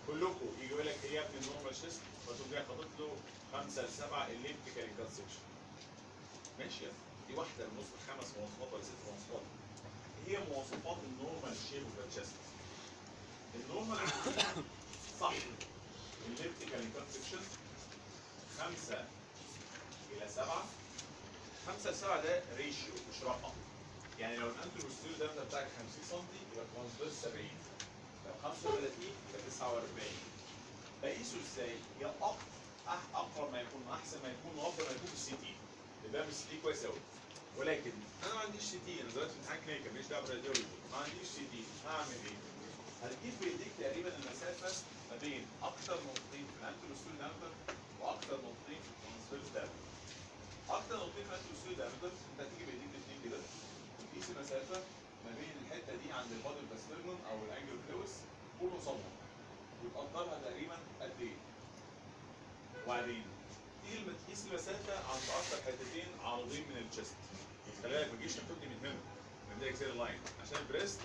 كلكم يجي يقول لك إيه يا ابني ال normal chest فتقوم جاي حاطط له خمسة لسبعة ال elliptical on cross section ماشي دي واحدة من وسط خمس مواصفات ولا ست مواصفات؟ هي مواصفات ال normal shape of chest ال normal صح. ال elliptical on cross section خمسة إلى سبعة. خمسة لسبعة ده ratio مش رقم. يعني لو ال anteroposterior ده بتاعك 50 سم يبقى transverse 70 لو 35 يبقى 49 بقيسه إزاي؟ يا أقرب ما يكون أحسن ما يكون وأفضل ما يكون ال CT. يبقى بال CT كويس قوي ولكن أنا ما عنديش CT أنا دلوقتي في امتحان clinical ماليش دعوه بال radiology ما عنديش CT هعمل إيه؟ هتجيب بايديك تقريبا المسافة ما بين أكثر نقطتين في ال anteroposterior diameter وأكثر نقطتين في ال transverse diameter أكثر نقطتين في ال anteroposterior diameter أنت هتيجي بايديك الاثنين كده وتقيس المسافه ما بين الحتة دي عند البادي باسترنون أو الأنجل فلوس وقصادها وتقدرها تقريبا قد إيه؟ وبعدين. تيجي لما تقيس المسافه عند أكثر حتتين عارضين من ال chest خلي بالك ما تجيش تاخدني من هنا. من ده اكزيل لاين عشان ال breast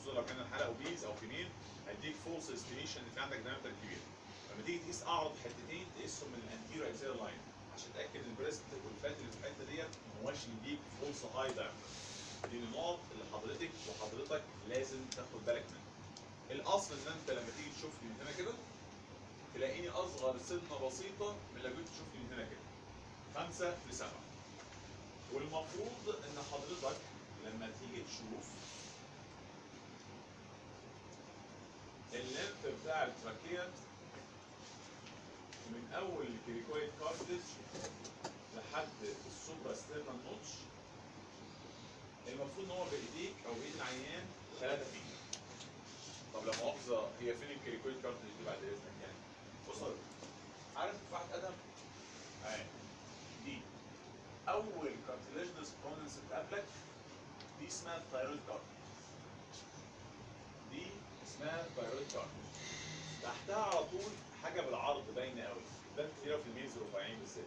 خصوصا لو كان الحالة obese أو female هيديك false estimation إن عندك diameter كبير. لما تيجي تقيس أعرض حتتين تقيسهم من ال anterior axillary line عشان تتأكد إن ال breast وال fat اللي في الحتة ديت ما هواش يديك false high diameter دي النقط اللي حضرتك وحضرتك لازم تاخد بالك منها. الأصل إن أنت لما تيجي تشوفني من هنا كده تلاقيني أصغر سنة بسيطة من اللي كنت تشوفني من هنا كده. خمسة لسبعة. والمفروض إن حضرتك لما تيجي تشوف ال length بتاع ال trachea من أول ال cricoid cartilage لحد ال suprasternal notch المفروض إن هو بإيديك أو بإيد العيان 3 فيت. طب لا مؤاخذه هي فين ال cricoid cartilage دي بعد إذنك يعني. بص حضرتك. عارف تفاحه آدم؟ اهي دي. أول cartilaginous prominence بتقابلك دي اسمها ال thyroid cartilage دي اسمها ال thyroid cartilage تحتها على طول حاجة بالعرض باينة قوي ده كتير في ال males الرفيعين بالذات.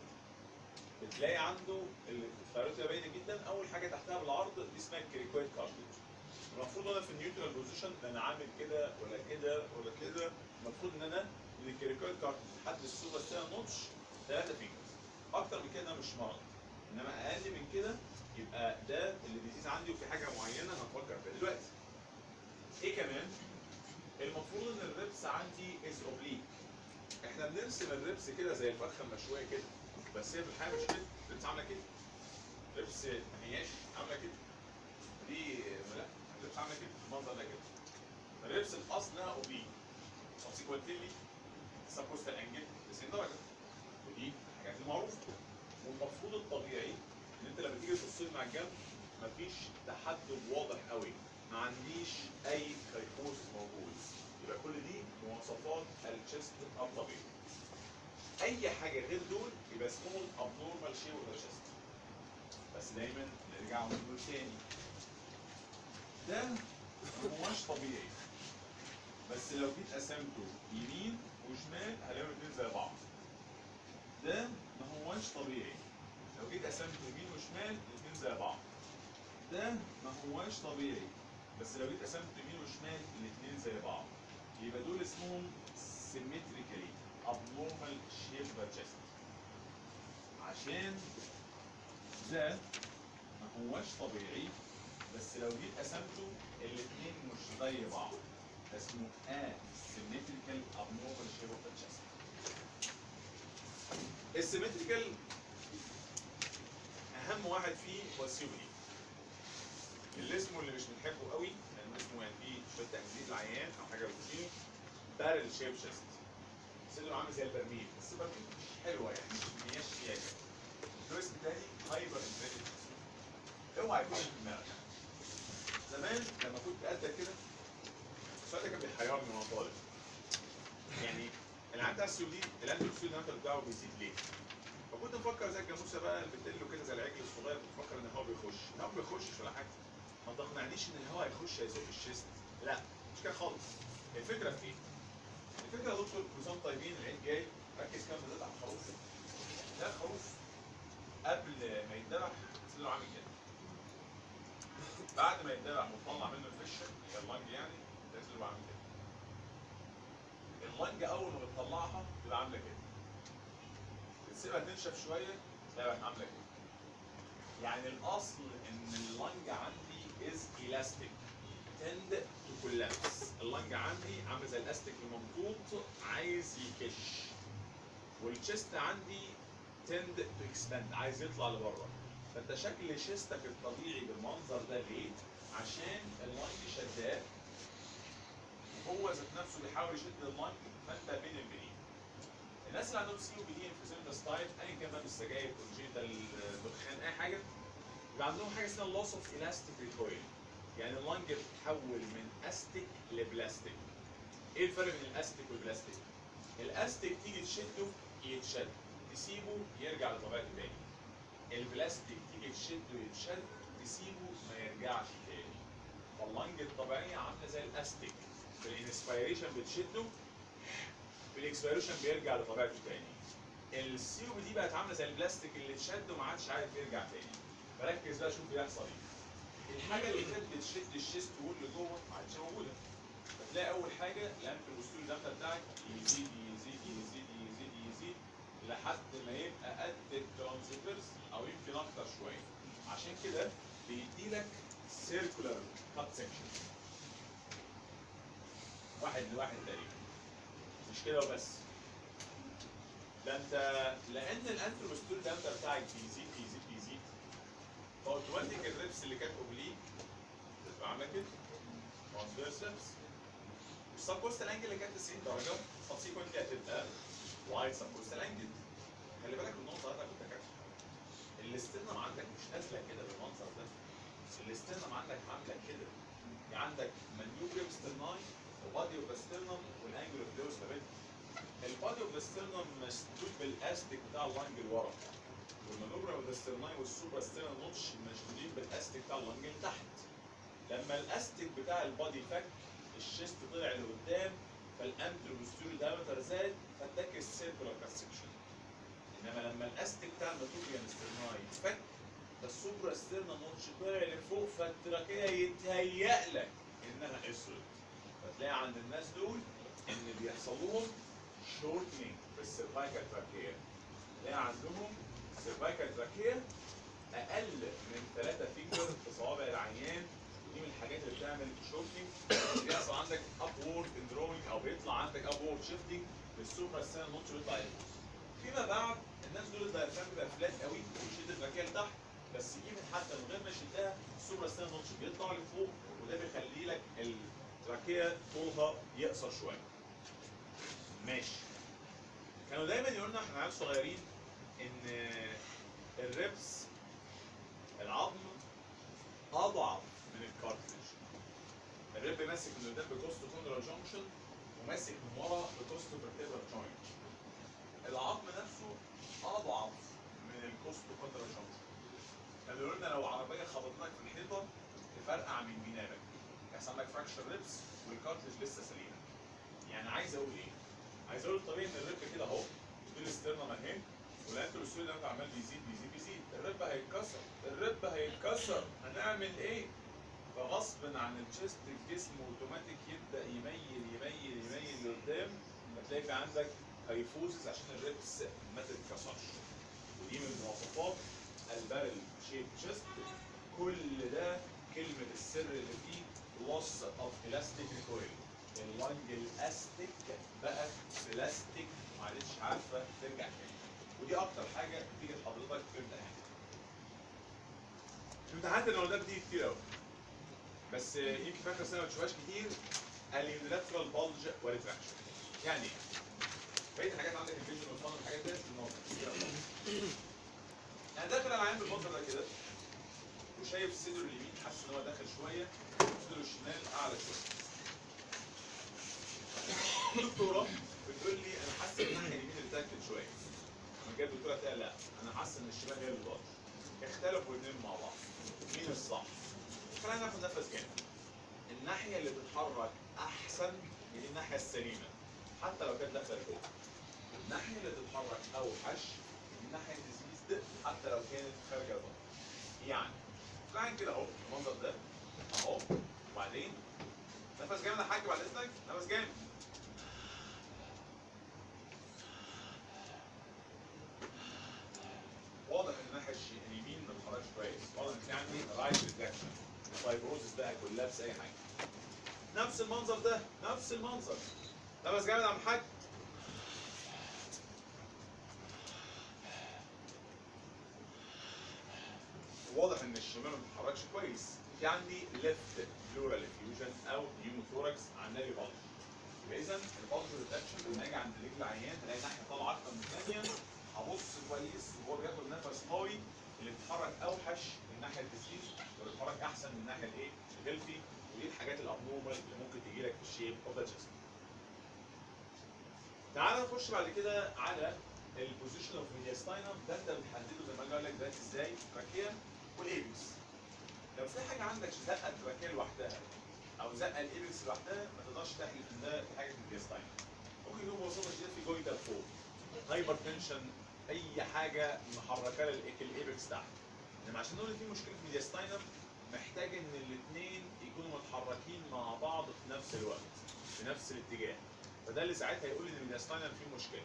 بتلاقي عنده ال thyroid باينة جدا. أول حاجة تحتها بالعرض دي اسمها ال cricoid cartilage المفروض أنا في ال neutral position أنا عامل كده ولا كده ولا كده. المفروض إن أنا من ال cricoid cartilage لحد ال suprasternal notch ثلاثة fingers. أكتر من كده مش مرض. إنما أقل من كده يبقى ده اللي disease عندي وفي حاجة معينة هنفكر فيها دلوقتي. إيه كمان؟ المفروض إن ال ribs عندي is oblique إحنا بنرسم ال ribs كده زي الفرخة المشوية كده بس هي في الحقيقة مش كده. ال ribs عاملة كده. ribs ما هياش عاملة كده. دي لا. ال ribs عامله كده المنظر ده كده. ال ribs الأصل انها oblique subsequently subcostal angle 90 درجه ودي حاجات المعروفه والمفروض الطبيعي إن أنت لما تيجي تبص لي مع الجنب مفيش تحدب واضح قوي ما عنديش أي kyphosis موجود. يبقى كل دي مواصفات ال chest الطبيعي. أي حاجة غير دول يبقى اسمهم shape of the chest. بس دايما نرجع ونقول تاني. ده ما هوش طبيعي. بس لو جيت قسمته يمين وشمال هلاقيهم الاثنين زي بعض. ده ما هوش طبيعي. لو جيت قسمته يمين وشمال الاثنين زي بعض. ده ما هوش طبيعي. بس لو جيت قسمته يمين وشمال الاثنين زي بعض. يبقى دول اسمهم abnormal shape of chest عشان ده ما هوش طبيعي. بس لو جيت قسمته الاثنين مش زي بعض. ده اسمه asymmetrical abnormal shape of the chest السيمتريكال أهم واحد فيه هو السيوبلي اللي اسمه اللي مش بنحبه قوي لأن اسمه يعني فيه شوية تجديد العيان أو حاجة بتجيني بارل شيب شيست صدره عامل زي البرميل. بس البرميل مش حلوة يعني مش هياش فيها الاسم تاني هايبر انفليتد اوعى يكون في دماغك. زمان لما كنت قدك كده السؤال ده كان بيحيرني وأنا طالب. يعني العيان بتاع السيولين الانتي النمبر بتاعه بيزيد ليه؟ فكنت مفكر زي الجاموسه بقى اللي بتقله كده زي العجل الصغير كنت مفكر إن الهواء بيخش، الهواء ما بيخشش ولا حاجة. ما تقنعنيش إن الهواء هيخش هيزق الشيست. لا مش كده خالص. الفكرة في إيه؟ الفكرة يا دكتور كلهم طيبين العيد جاي ركز كام بالذات على الخروف ده الخروف قبل ما يتذبح صدره عامل كده. بعد ما يتذبح وتطلع منه الفشه هي اللنج يعني ده صدره عامل كده اللنج أول ما بتطلعها تبقى عاملة كده. تسيبها تنشف شوية بقت عاملة كده. يعني الأصل إن ال lung عندي is elastic. Tend to collapse. ال lung عندي عامل زي الاستيك الممطوط عايز يكش وال chest عندي tend to expand عايز يطلع لبره. فانت شكل chest ك الطبيعي بالمنظر ده ليه؟ عشان ال lung شداد. وهو ذات نفسه بيحاول يشد ال lung فانت بين البنين. الناس اللي عندهم COPD emphysema ستايل ايا كان بقى السجاير congenital دخان أي حاجة يبقى عندهم حاجة اسمها loss of elastic recoil يعني ال lung بتتحول من أستيك لبلاستيك. إيه الفرق بين الأستيك والبلاستيك؟ الأستيك تيجي تشده يتشد. تسيبه يرجع لطبيعته تاني. البلاستيك تيجي تشده يتشد تسيبه ما يرجعش تاني. فال lung الطبيعية عاملة زي الاستيك في ال inspiration بتشده في ال expiration بيرجع لطبيعته تاني. ال COPD بقت عاملة زي البلاستيك اللي اتشد وما عادش عارف يرجع تاني. فركز بقى شوف بيحصل إيه. الحاجة اللي كانت بتشد ال chest wall لجوه ما عادش موجودة. فتلاقي أول حاجة ال anteroposterior diameter بتاعك يزيد يزيد يزيد. لحد ما يبقى قد ال transverse أو يمكن أكتر شوية. عشان كده بيدي لك circular cut section واحد لواحد تقريبا. مش كده وبس. ده أنت لأن ال anteroposterior diameter بتاعك بيزيد بيزيد بيزيد. ف automatic ال ribs اللي كانت oblique تبقى عامله كده. transverse ribs وال subcostal angle اللي كانت 90 درجة subsequently هتبقى wide subcostal angle خلي بالك النقطه كنت كاتبها ال sternum عندك مش نازله كده بالمنظر ده. ال sternum عندك عامله كده. يعني عندك منيوبريم سترناي وبادي اوف سترنم والانجل اوف بينهم البادي اوف ذا ستيرنم مسدود بالاستيك بتاع ال lung اللي ورا وال manubrium of the sterni وال suprasternal notch مشدودين بالاستيك بتاع ال lung اللي تحت. لما الاستيك بتاع ال body فك ال chest طلع لقدام فال anteroposterior diameter زاد فاداك ال circular cut section إنما لما الاستيك بتاع ال manubrium sterni فك فالسوبرا ستيرنال نوتش طلع لفوق فالتراكية يتهيأ لك إنها أسود. فتلاقي عند الناس دول إن بيحصل لهم شورتنج في السيرفايكال تراكية. تلاقي عندهم سيرفايكال تراكية أقل من 3 فينجر في صوابع العيان. ودي من الحاجات اللي بتعمل شورتنج بيحصل عندك ابورد اندروينج أو بيطلع عندك ابورد شيفتنج للسوبرا ستيرنال نوتش يفوز فيما بعد الناس دول ال diaphragm بيبقى flat قوي ويشد ال trachea لتحت بس even حتى من غير ما يشدها ال suprasternal notch بيطلع لفوق وده بيخلي لك ال trachea طولها يقصر شوية. ماشي. كانوا دايما يقولوا لنا إحنا عيال صغيرين إن ال ribs العظم أضعف من ال cartilage ال rib ماسك من قدام ب costochondral junction وماسك من ورا ب costovertebral joint العظم نفسه اضعف من ال costochondral junction كانوا يقولوا لنا لو عربية خبطتك في الحيطة تفرقع من جنابك يحصل لك fracture ribs وال cartilage لسه سليمة. يعني عايز أقول إيه؟ عايز أقول الطبيعي إن ال rib كده أهو دي ال sternum اهي وال anteroposterior ده عمال بيزيد بيزيد بيزيد. ال rib هيتكسر. ال rib هيتكسر. هنعمل إيه؟ فغصب عن ال chest الجسم اوتوماتيك يبدأ يميل يميل يميل لقدام. فتلاقي في عندك kyphosis عشان ال ribs ما تتكسرش ودي من مواصفات ال barrel shaped chest كل ده كلمة السر اللي فيه loss of elastic recoil. ال lung ال elastic بقت بلاستيك ما عادش عارفة ترجع تاني. ودي أكتر حاجة بتيجي لحضرتك في الامتحان في امتحانات النهارده بتيجي كتير قوي بس يمكن فاكره سنه ما تشوفهاش كتير. اليونيلاترال بلج وريتراكشن يعني إيه؟ بقية الحاجات عندك الفيجن والفن الحاجات ديت قوي يعني داخل على العين بالمنظر ده كده. وشايف صدره اليمين حاسس إن هو داخل شوية. وصدره الشمال أعلى شوية. الدكتوره بتقول لي أنا حاسس إن الناحية اليمين اتاكد شوية. لما جت الدكتورة قالت لا أنا حاسس إن الشمال هي اللي اختلفوا الاثنين مع بعض. مين الصح؟ خلينا ناخد نفس جامد الناحية اللي بتتحرك أحسن هي الناحية السليمة حتى لو كانت داخله لفوق. الناحية اللي بتتحرك أوحش الناحية الديزيزد حتى لو كانت خارجه لبره يعني تعالى كده أهو المنظر ده أهو وبعدين نفس جامد يا حاج بعد إذنك نفس جامد واضح إن الناحية اليمين ما بتتحركش كويس. واضح إن في عندي right fibrosis بقى collapse أي حاجة. نفس المنظر ده نفس المنظر. نفس جامد يا عم حاج واضح إن الشمال ما بتتحركش كويس. في عندي left pleural effusion أو pneumothorax عندنا bulge يبقى اذا ال bulge retraction لما أجي عند رجل العيان تلاقي ناحية طالعه أكتر من الثانية. هبص كويس وهو بياخد نفس قوي اللي بتتحرك أوحش من الناحيه ال diseased بتتحرك أحسن من الناحية الإيه؟ ال healthy ودي الحاجات ال abnormal اللي ممكن تجي لك في ال shape of the chest. تعال نخش بعد كده على ال position of mediastinum ده انت بتحدده زي ما قال لك دلوقتي إزاي؟ trachea وال apex لو في حاجة عندك زقة ال trachea لوحدها أو زقة ال apex لوحدها ما تقدرش تحلف إن ده حاجة في ال mediastinum ممكن يكون ببساطه شديده في goiter فوق hypertension أي حاجة محركة لك ال apex تحت. انما عشان نقول في مشكلة في ال mediastinum محتاج إن الاثنين يكونوا متحركين مع بعض في نفس الوقت في نفس الاتجاه. فده اللي ساعتها يقول إن ال mediastinum فيه مشكلة.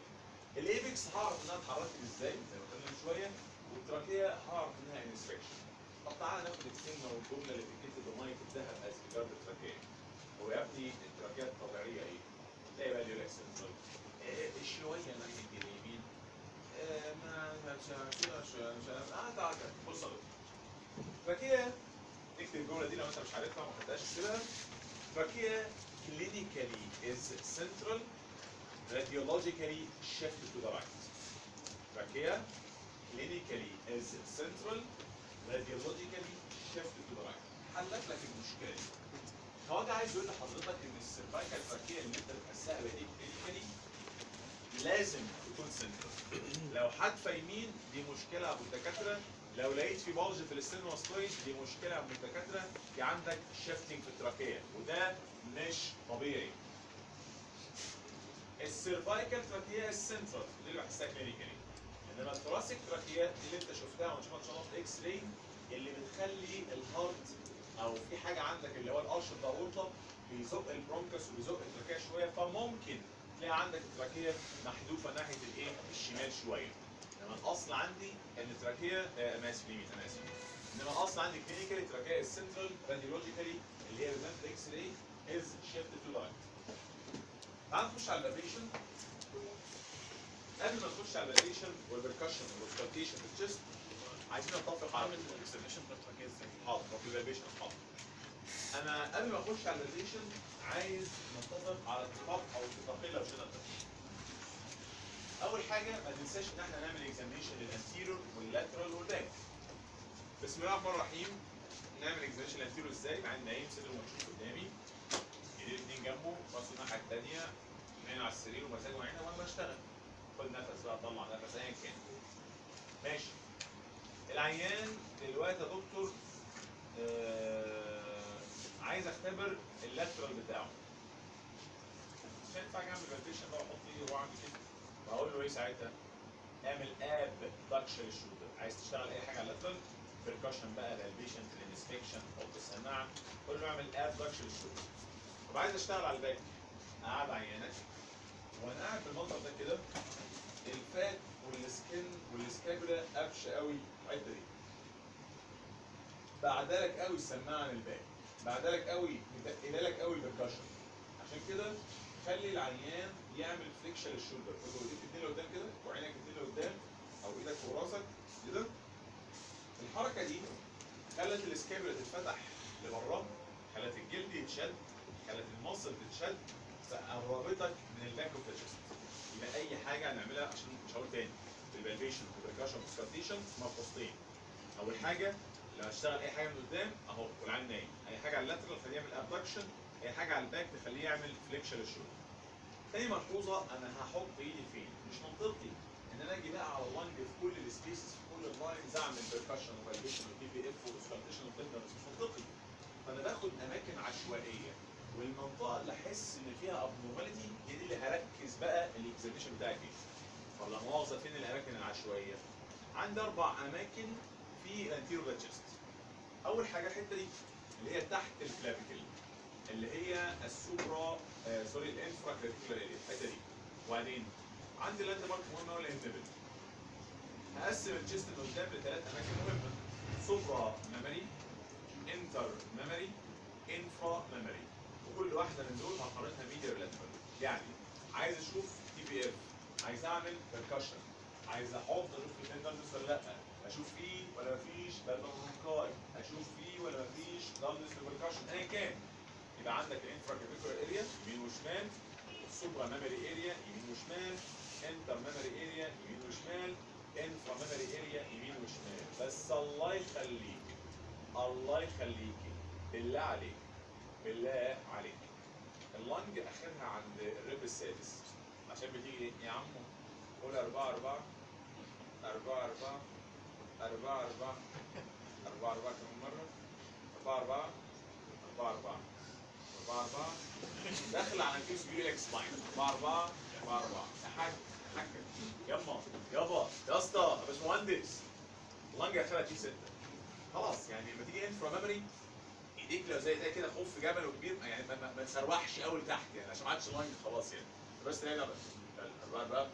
ال apex هعرف إنها اتحركت إزاي زي ما قلنا من شوية وال trachea هعرف إنها inspection طب تعالى ناخد الكلمة والجملة اللي بتتكتب بميه الذهب as regard ال trachea هو يا ابني التراكية الطبيعية إيه؟ تلاقي بقى يقول لك سنترال شوية ناحيه اليمين تراكيه اكتب الجمله دي لو انت مش عارفها ما خدتهاش اكتبها تراكيه clinically is central radiologically shifted to the right. Trachea clinically is central radiologically shifted to the right. حلت لك المشكلة دي. هو ده عايز يقول لحضرتك ان ال cervical trachea اللي انت بتحسها بايديك clinically لازم تكون سنترال لو حادفه يمين دي مشكلة أبو الدكاترة. لو لقيت في bulge في ال sternomastoid دي مشكلة أبو الدكاترة. في عندك shifting في ال trachea وده مش طبيعي. ال cervical trachea ال central دي اللي بحسها clinically إنما ال thoracic trachea اللي أنت شفتها وهنشوفها إن شاء الله في ال X-ray اللي بتخلي ال heart أو في حاجة عندك اللي هو ال arch of aorta بيزق ال bronchus وبيزق ال trachea شوية فممكن تلاقي عندك ال trachea محدوفة ناحية الإيه؟ الشمال شوية. إنما الأصل عندي إن ال trachea آه، أنا آسف يمين أنا آسف إنما الأصل عندي clinically ال trachea ال central radiologically اللي هي في ال X-ray is shifted to right. تعال نخش على ال palpation قبل ما نخش على ال palpation وال percussion وال auscultation في الجسم عايزين نتفق على ال expression بال trachea إزاي؟ حاضر في ال palpation حاضر أنا قبل ما أخش على ال palpation عايز نتفق على اتفاق أو اتفاقين لو شئنا. أول حاجة ما تنساش إن إحنا نعمل examination لل anterior وال lateral وال back بسم الله الرحمن الرحيم. نعمل examination لل anterior إزاي؟ العيان نايم صدره مكشوف قدامي. ايديه الاثنين جنبه راسه الناحية الثانية نايم على السرير ومزاجه عينه وأنا بشتغل. خد نفس بقى طلع نفس ايا كان. ماشي. العيان دلوقتي يا دكتور آه عايز اختبر ال lateral بتاعه. مش هينفع أعمل palpation بقى وأحط ايدي وأعمل كده بقول له إيه ساعتها؟ اعمل abduction لل shoulder عايز تشتغل أي حاجة على ال lateral؟ percussion بقى ال palpation في ال inspection حط السماعه قول له اعمل abduction لل shoulder طب عايز أشتغل على ال back قعد عيانك وأنا قاعد بالمنظر ده كده ال fat وال skin وال scapula قفشة قوي. الحته دي. بعدلك قوي السماعه عن ال back بعدلك قوي متقله لك قوي ال percussion عشان كده خلي العيان يعمل flexion لل shoulder خد ايديك الاثنين لقدام كده وعينك الاثنين لقدام أو إيدك فوق راسك كده. الحركة دي خلت ال scapula تتفتح لبره خلت الجلد يتشد خلت ال muscle تتشد فقربتك من ال back of the يبقى أي حاجة هنعملها عشان مش هقول تاني في ال palpation وال percussion وال auscultation مفصلين أول حاجة لو هشتغل أي حاجة من قدام أهو والعيان نايم. اي حاجة على ال lateral خليه يعمل abduction اي حاجة على ال back تخليه يعمل flexion لل shoulder تاني ملحوظه أنا هحط ايدي فين؟ مش منطقي. إن أنا أجي بقى على ال lung في كل ال spaces في كل ال lines أعمل percussion و palpation و TVF و auscultation و tenderness مش منطقي. فأنا باخد أماكن عشوائية. والمنطقة اللي أحس إن فيها abnormality هي دي اللي هركز بقى ال examination بتاعي فيها. ولا مؤاخذة فين الأماكن العشوائية؟ عندي أربع أماكن في ال anterior chest أول حاجة الحتة دي. اللي هي تحت ال clavicle اللي هي ال supra آه sorry ال infraclavicular area الحتة دي. وبعدين عندي landmark مهمه ولا ال nipple هقسم اللي قدام لثلاث أماكن مهمة. supramammary intermammary inframammary وكل واحدة من دول هقارنها medial lateral يعني عايز أشوف TVF عايز أعمل percussion عايز أحط أشوف tenderness ولا لأ؟ أشوف فيه ولا مفيش palpable rhonchi أشوف فيه ولا مفيش dullness percussion ايا كان. يبقى عندك ال infraclavicular area يمين وشمال ال supramammary area يمين وشمال intermammary area يمين وشمال inframammary area يمين وشمال. بس الله يخليك الله يخليكي بالله عليك بالله عليك. ال lung اخرها عند ال rib السادس عشان بتيجي يا عمو قول أربعة أربعة أربعة أربعة. أربعة أربعة أربعة أربعة كمان مرة. أربعة أربعة أربعة أربعة. أربعة أربعة. داخل على الكيس بيقول لك سباين أربعة أربعة أربعة أربعة. يا حاج يما يابا يا اسطى يا باشمهندس. اللنج اخرها تي ستة خلاص يعني لما تيجي انفرا ميموري ايديك لو زي ده كده خوف جبل وكبير يعني ما, تسروحش قوي لتحت يعني عشان ما عادش لانج خلاص يعني. بس تلاقي جبل الاربعه بقى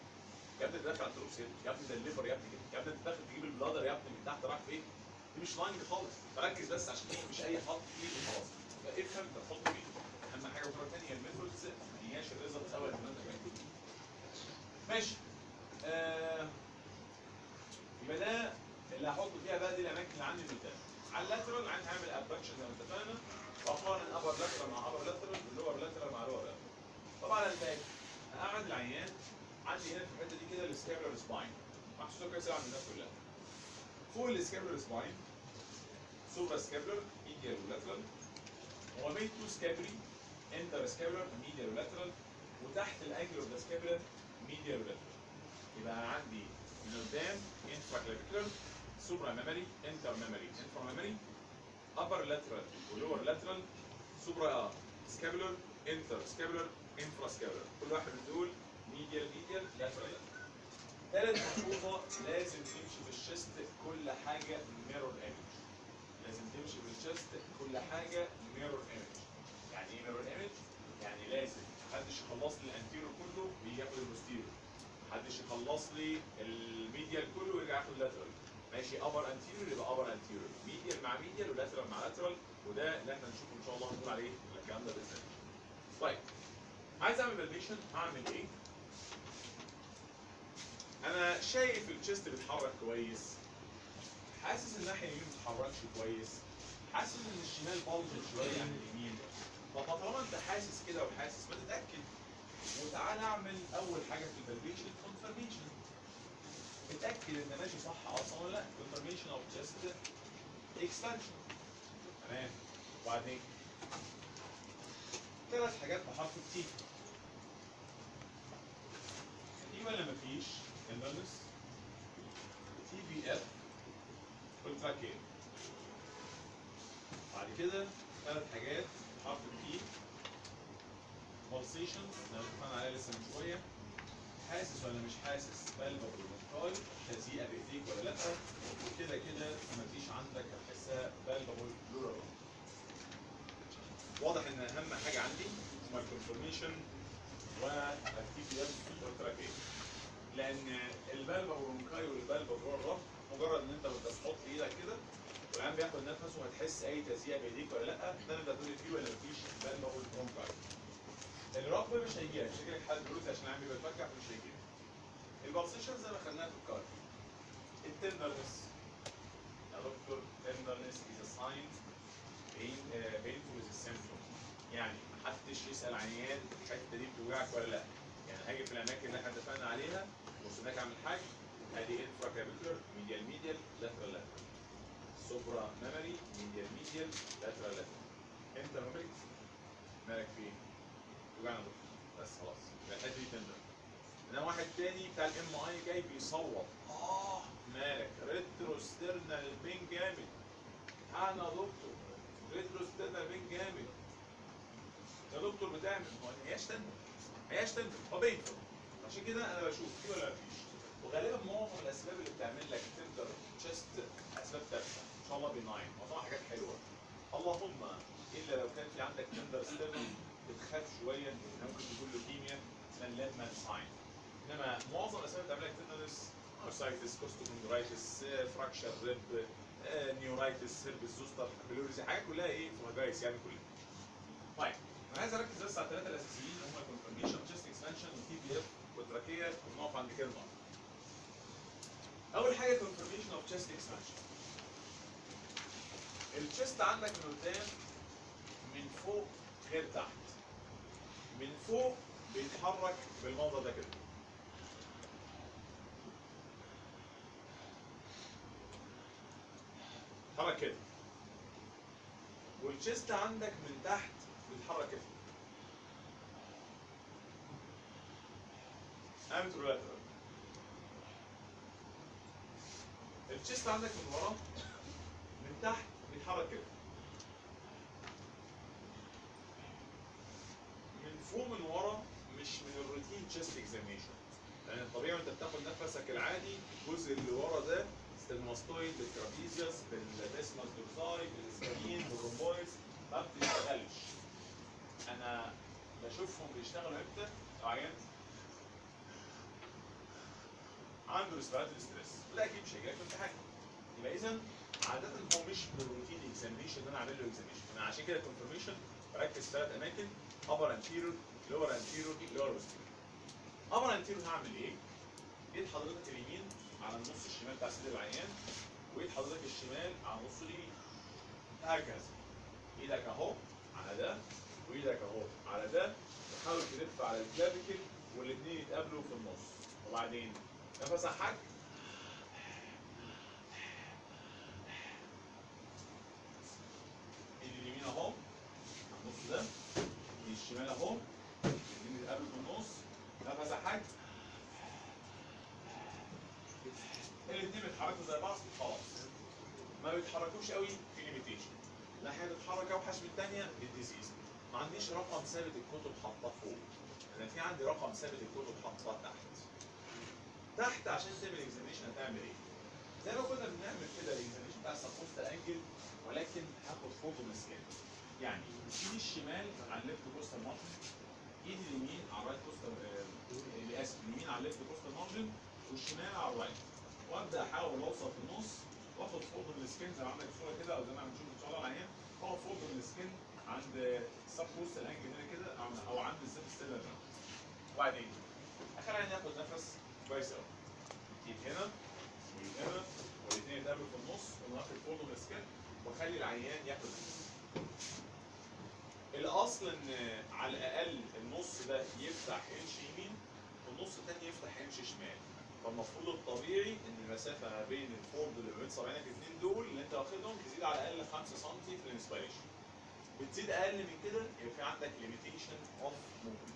يا ابني داخل على ال Traube's هنا يا ابني ده ال liver يا ابني كده يا ابني انت داخل تجيب ال bladder يا ابني من تحت رايح فين؟ دي مش lung خالص فركز بس عشان إيه؟ مش أي حط فيه وخلاص. افهم انت تحط فين أهم حاجة مره ثانية ال methods ما هياش ال results اول ما أنت ماشي. آه يبقى ده اللي هحط فيها بقى دي الأماكن اللي عندي قدام على ال lateral عندي هعمل abduction زي ما اتفقنا وأقارن upper lateral مع upper lateral وال lower lateral مع lower lateral طبعا ال back هقعد العيان عندي هنا في الحتة دي كده ال scapular spine. محسوسه كويس عند الناس كلها. فوق ال scapular spine suprascapular medial و lateral mid to scapulae interscapular medial و lateral وتحت ال angle of the scapula medial و lateral يبقى عندي من قدام انفرا كلافيكولر سوبرا ميموري انتر ميموري انفرا ميموري upper lateral و lower lateral supra scapular inter scapular infra scapular كل واحد من دول medial medial lateral ثالث ملحوظه لازم تمشي في ال chest كل حاجة mirror image لازم تمشي في ال chest كل حاجة mirror image يعني إيه mirror image؟ يعني لازم محدش يخلص لي ال anterior كله ويجي ياخد ال posterior محدش يخلص لي ال medial كله ويرجع ياخد ال lateral ماشي upper anterior يبقى upper anterior medial مع medial و lateral مع lateral وده اللي إحنا نشوفه إن شاء الله هنقول عليه الكلام ده بإذن الله. طيب عايز أعمل palpation هعمل إيه؟ أنا شايف ال chest بيتحرك كويس. حاسس الناحيه اليمين ما بتتحركش كويس. حاسس إن الشمال bulged شوية عن اليمين. طب طالما أنت حاسس كده وحاسس ما تتأكد. وتعالى أعمل أول حاجة في ال palpation confirmation اتأكد إن ماشي صح أصلا ولا لأ. confirmation of chest expansion تمام. وبعدين؟ ثلاث حاجات بحرف ال T. في ولا مفيش tenderness TVF و trachea بعد كده ثلاث حاجات. بحرف ال T pulsations. اللي اتفقنا عليها لسه من شوية. حاسس ولا مش حاسس؟ palpable مونكاي تزيئه بايديك ولا لأ؟ وكده كده مفيش عندك هتحسها palpable pleural واضح إن أهم حاجة عندي هما ال confirmation وال TVF وال trachea لأن ال palpable rhonchi وال palpable rub مجرد إن أنت بتحط إيدك كده والعيان بياخد نفسه هتحس أي تزيئه بإيديك ولا لأ. ده اللي تقول فيه ولا مفيش palpable rhonchi ال rub مش هيجي لك. مش هيجي لك دلوقتي عشان العيان بيبقى مش هيجي لك. ال pulsation زي ما خدناها في ال cardio. ال tenderness. يا دكتور tenderness is a sign pain uh, painful يعني محدش يسأل عيان الحتة دي بتوجعك ولا لأ. يعني هاجي في الأماكن اللي إحنا اتفقنا عليها بص هناك اعمل حاجة. ادي infra clavicular medial medial lateral lateral supra mammary medial medial lateral lateral infra mammary مالك فين؟ دكتور بس خلاص يبقى الحته tender انما واحد تاني بتاع ال MI جاي بيصوت. آه مالك. retrosternal pain جامد. أنا دكتور. retrosternal pain جامد. يا دكتور بتعمل ما هياش tender ما هياش tender هو بينفل عشان كده أنا بشوف في ولا مفيش. وغالبا معظم الأسباب اللي بتعمل لك tender chest أسباب تافهه إن شاء الله benign معظمها حاجات حلوة. اللهم إلا لو كان في عندك tender sternum بتخاف شوية ان ممكن تكون لوكيميا اسمها لادمان sign إنما معظم الأسباب اللي بتعمل لك tenderness arthritis costochondritis fracture rib neuritis herpes zoster pleurisy حاجات كلها إيه فراجايس يعني كلها. طيب أنا عايز أركز بس على الثلاثه الأساسيين هم ال confirmation chest expansion وال TVF وال trachea ونقف عند كده. أول حاجة confirmation of chest expansion ال chest عندك من قدام من فوق غير تحت. من فوق بيتحرك بالمنظر ده كده. اتحرك كده. وال chest عندك من تحت بيتحرك كده. anterolateral ال chest عندك من ورا من تحت بيتحرك كده. من فوق من ورا مش من ال routine chest examination لأن الطبيعي وأنت بتاخد نفسك العادي الجزء اللي ورا ده sternomastoid بال trapezius بال latissimus dorsi بال scalene بال rhomboids ما بتشتغلش. أنا بشوفهم بيشتغلوا إمتى؟ لو عيان عنده respiratory distress وده أكيد مش هيجيلك في امتحان يبقى اذا عادة هو مش بال routine examination ان أنا اعمل له examination أنا عشان كده confirmation بركز في ثلاث أماكن. upper anterior lower anterior lower posterior upper anterior هعمل إيه؟ ايد حضرتك اليمين على النص الشمال بتاع صدر العيان وايد حضرتك الشمال على النص اليمين. هكذا. إيدك أهو على ده وإيدك أهو على ده. تحاول تلف على الكلافيكل والاثنين يتقابلوا في النص. وبعدين؟ نفس حاج ايدي اليمين أهو النص ده. ايدي الشمال أهو الاثنين اتقابلوا في النص. نفس حاج الاثنين بيتحركوا زي بعض خلاص. ما بيتحركوش قوي في limitation ناحيه تتحرك أوحش من الثانية ال disease ما عنديش رقم ثابت الكتب حاطاه فوق. أنا في عندي رقم ثابت الكتب حاطاه تحت. تحت عشان تعمل examination هتعمل إيه؟ زي ما كنا بنعمل كده ال examination بتاع ال subcostal angle ولكن هاخد fold من skin يعني ايدي الشمال على ال left costal margin إيدي اليمين على ال right costal آه، آسف اليمين على ال left costal margin والشمال على ال right وأبدأ أحاول أوصل في النص وأخد fold من ال skin زي ما عندك صورة كده أو زي ما بنشوف إن شاء الله العيان واخد fold من ال skin عند sub costal angle هنا كده او- عند ال xiphisternum وبعدين؟ عين ياخد نفس كويس قوي ايد هنا وايد هنا والاثنين يتقابلوا في النص وناخد fold من ال skin واخلي العيان ياخد الأصل إن على الأقل النص ده يفتح انش يمين والنص الثاني يفتح انش شمال. فالمفروض الطبيعي إن المسافة ما بين ال fold اللي ما بين صابعينك الاثنين دول اللي أنت واخدهم تزيد على الأقل 5 سم في ال inspiration. بتزيد أقل من كده يبقى في عندك limitation of movement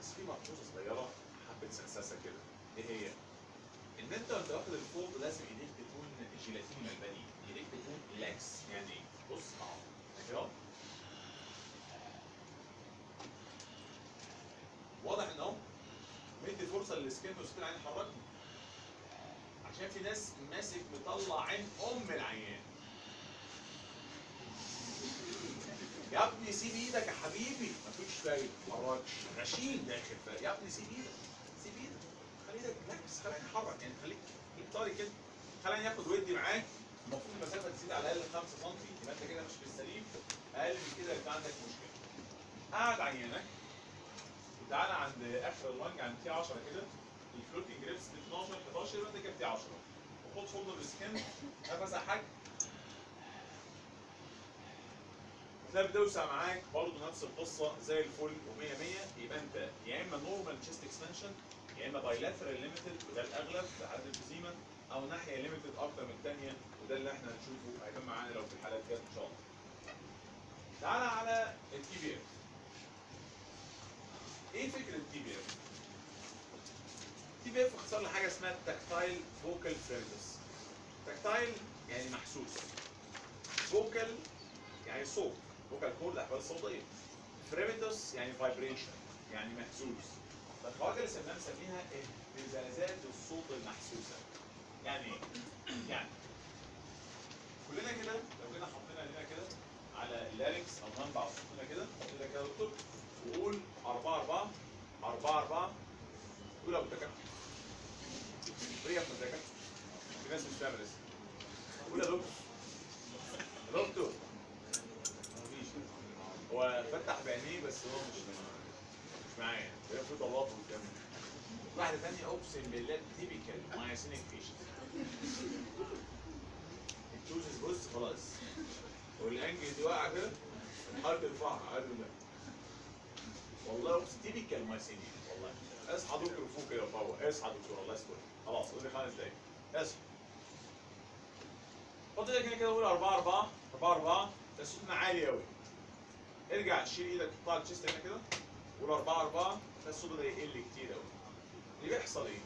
بس في ملحوظه صغيرة حبة سنساسه كده. إيه هي؟ ان انت وانت واخد ال fold لازم إيديك تكون جيلاتين ملبني إيديك تكون lax يعني؟ بص أهو. كده واضح إن أهو؟ مدي فرصة لل skin وال skin عين يحركني عشان في ناس ماسك مطلع عين أم العيان. يا ابني سيب إيدك يا حبيبي. مفيش فايدة. متحركش غشيم داخل يا ابني سيب إيدك. إيدك ركز خليني يحرك يعني خليك خليك طاري كده. خليني ياخد ودي معاك. المفروض المسافه تزيد على الأقل 5 سم يبقى أنت كده مش في السليم. أقل من كده يبقى عندك مشكلة. قاعد عينك وتعالى عند آخر ال lung عند T 10 كده. ال floating ribs ب 12 11 يبقى أنت كده T 10 وخد fold ال skin نفس حاج هتلاقي بتوسع معاك برضه نفس القصة زي الفل و100 100 يبقى أنت يا إما normal chest expansion يا إما bilateral limited وده الأغلب حالة ال emphysema أو ناحية limited أكتر من الثانية وده اللي إحنا هنشوفه هيبان معانا لو في الحالات جت إن شاء الله. تعالى على ال TVF. إيه فكرة ال TVF؟ ال TVF اختصار لحاجة اسمها tactile vocal fremitus. tactile يعني محسوس. vocal يعني صوت vocal cord الأحبال الصوتية. fremitus يعني vibration يعني محسوس. فالخواجه اللي سميناها نسميها اهتزازات الصوت المحسوسة. يعني إيه؟ يعني كلنا كده؟ لو جينا حطينا ايدينا كده على ال larynx أو منبع صوتنا كده كده يا دكتور وقول 4 4 4 4 قول يا ابو قول يا أبو الدكاتره في ناس مش فاهمه لسه قول يا دكتور. دكتور. هو فتح بعينيه بس هو مش مش معايا هي في طلاب قدامي واحدة ثانية اقسم بالله typical myasthenic patient ال ptosis بص خلاص وال angle دي واقعه كده حاول ترفعها أقل لا والله بص typical myasthenic والله اصحى دكتور فوق كده فوق اصحى دكتور الله يستر خلاص قول لي خمس دقايق اصحى حط إيدك هنا كده قول 4 4 4 4 ده عالي قوي ارجع شيل إيدك قطع ال chest هنا كده قول 4 4 ده الصوت ده يقل كتير قوي اللي بيحصل إيه؟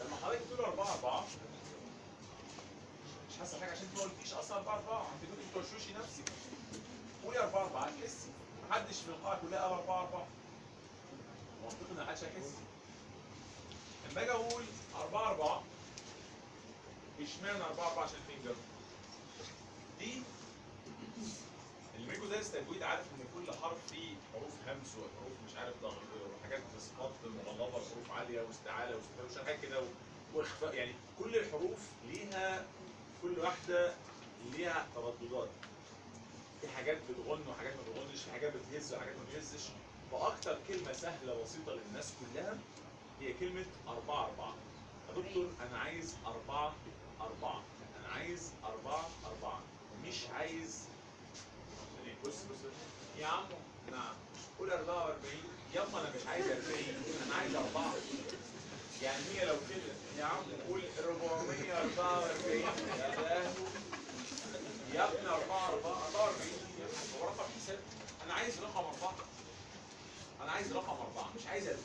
لما حضرتك تقول 4 4 مش حاسة حاجة عشان انت ما قلتيش أصلا 4 4 انت كنت بتوشوشي نفسك قولي 4 4 هتحسي. محدش في القاعة كلها قال 4 4 منطقي إن محدش هيحس. لما أجي أقول 4 4 اشمعنى 4 4 عشان فينجر دي الميجو ده تجويد عارف إن كل حرف فيه حروف همس وحروف مش عارف ضغط وحاجات اسقاط مغلظه وحروف عالية واستعالة واستفهام حاجات كده وإخفاء يعني كل الحروف ليها كل واحدة ليها ترددات. في حاجات بتغن وحاجات ما بتغنش في حاجات بتهز وحاجات ما بتهزش فأكتر كلمة سهلة بسيطه للناس كلها هي كلمة أربعة أربعة. يا دكتور أنا عايز أربعة أربعة. أنا عايز أربعة أربعة. مش عايز بص بص يا عم نعم. قول 44 يلا أنا مش عايز 40 أنا عايز أربعة. يعني هي لو كده. يا عم قول 444 يا يا ابني 4 4 44 هو رقم حساب. أنا عايز رقم 4 أنا عايز رقم 4 مش عايز 40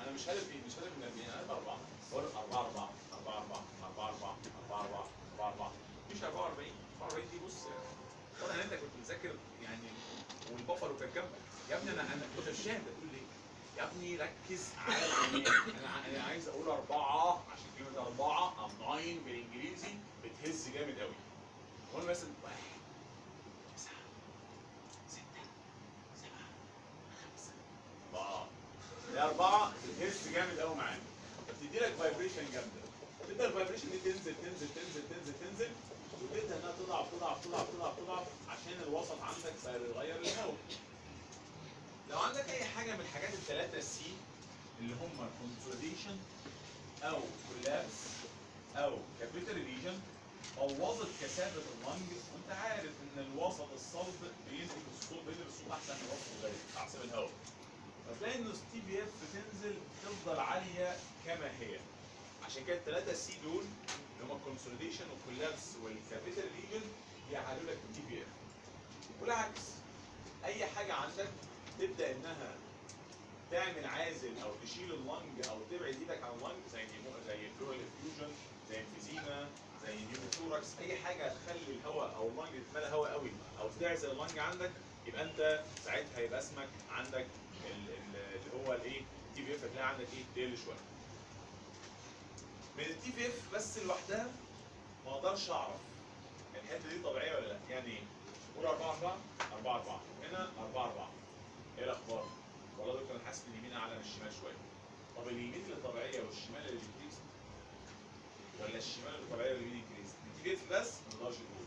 أنا مش هدفي مش هدفي من 40 أنا هدفي 4 بقول 4 4 4 4 4 4 4 4 4 4 مش 44 44 دي بص. إن أنت كنت مذاكر يعني والبفر كان جنبك يا ابني أنا أنا كنت انت بتقول ليه يا ابني ركز على الأيام أنا عايز أقول أربعة عشان كلمة أربعة ام nine بالإنجليزي بتهز جامد قوي قول مثلا واحد تسعة ستة سبعة خمسة أربعة. يا اربعه بتهز جامد قوي معانا فبتدي لك vibration جامدة. تبدا ال vibration دي تنزل تنزل تنزل تنزل تنزل وتبدأ إنها تضعف تضعف تضعف تضعف تضعف. عشان الوسط عندك بقى بيتغير للهواء لو عندك أي حاجة من الحاجات الثلاثه C اللي هم consolidation أو collapse أو cavitary lesion بوظت كثافة ال lung وأنت عارف إن الوسط الصلب بينقل الصوت بينقل الصوت أحسن من الوسط الغير احسن الهواء فتلاقي إن ال TVF تنزل تفضل عالية كما هي. عشان كده الثلاثه C دول اللي هم ال consolidation وال collapse وال cavitary lesion بيعلوا لك ال TVF والعكس أي حاجة عندك تبدأ إنها تعمل عازل أو تشيل ال lung أو تبعد إيدك عن ال lung زي زي ال pleural effusion زي ال emphysema زي pneumothorax أي حاجة تخلي الهواء أو ال lung يتملى هواء قوي أو تعزل ال lung عندك يبقى أنت ساعتها هيبقى اسمك عندك ال- ال- اللي هو الإيه TVF هتلاقي عندك إيه تقل شوية من ال TVF بس لوحدها ما أقدرش أعرف الحته دي طبيعية ولا لأ يعني إيه؟ قول 4 4 4 4 هنا 4 4 إيه الأخبار؟ والله دكتور أنا حاسس إن اليمين أعلى من الشمال شوية. طب اليمين اللي طبيعيه والشمال اللي decreased؟ ولا الشمال اللي طبيعيه واليمين increased؟ انت بس؟ ما تقدرش تقول.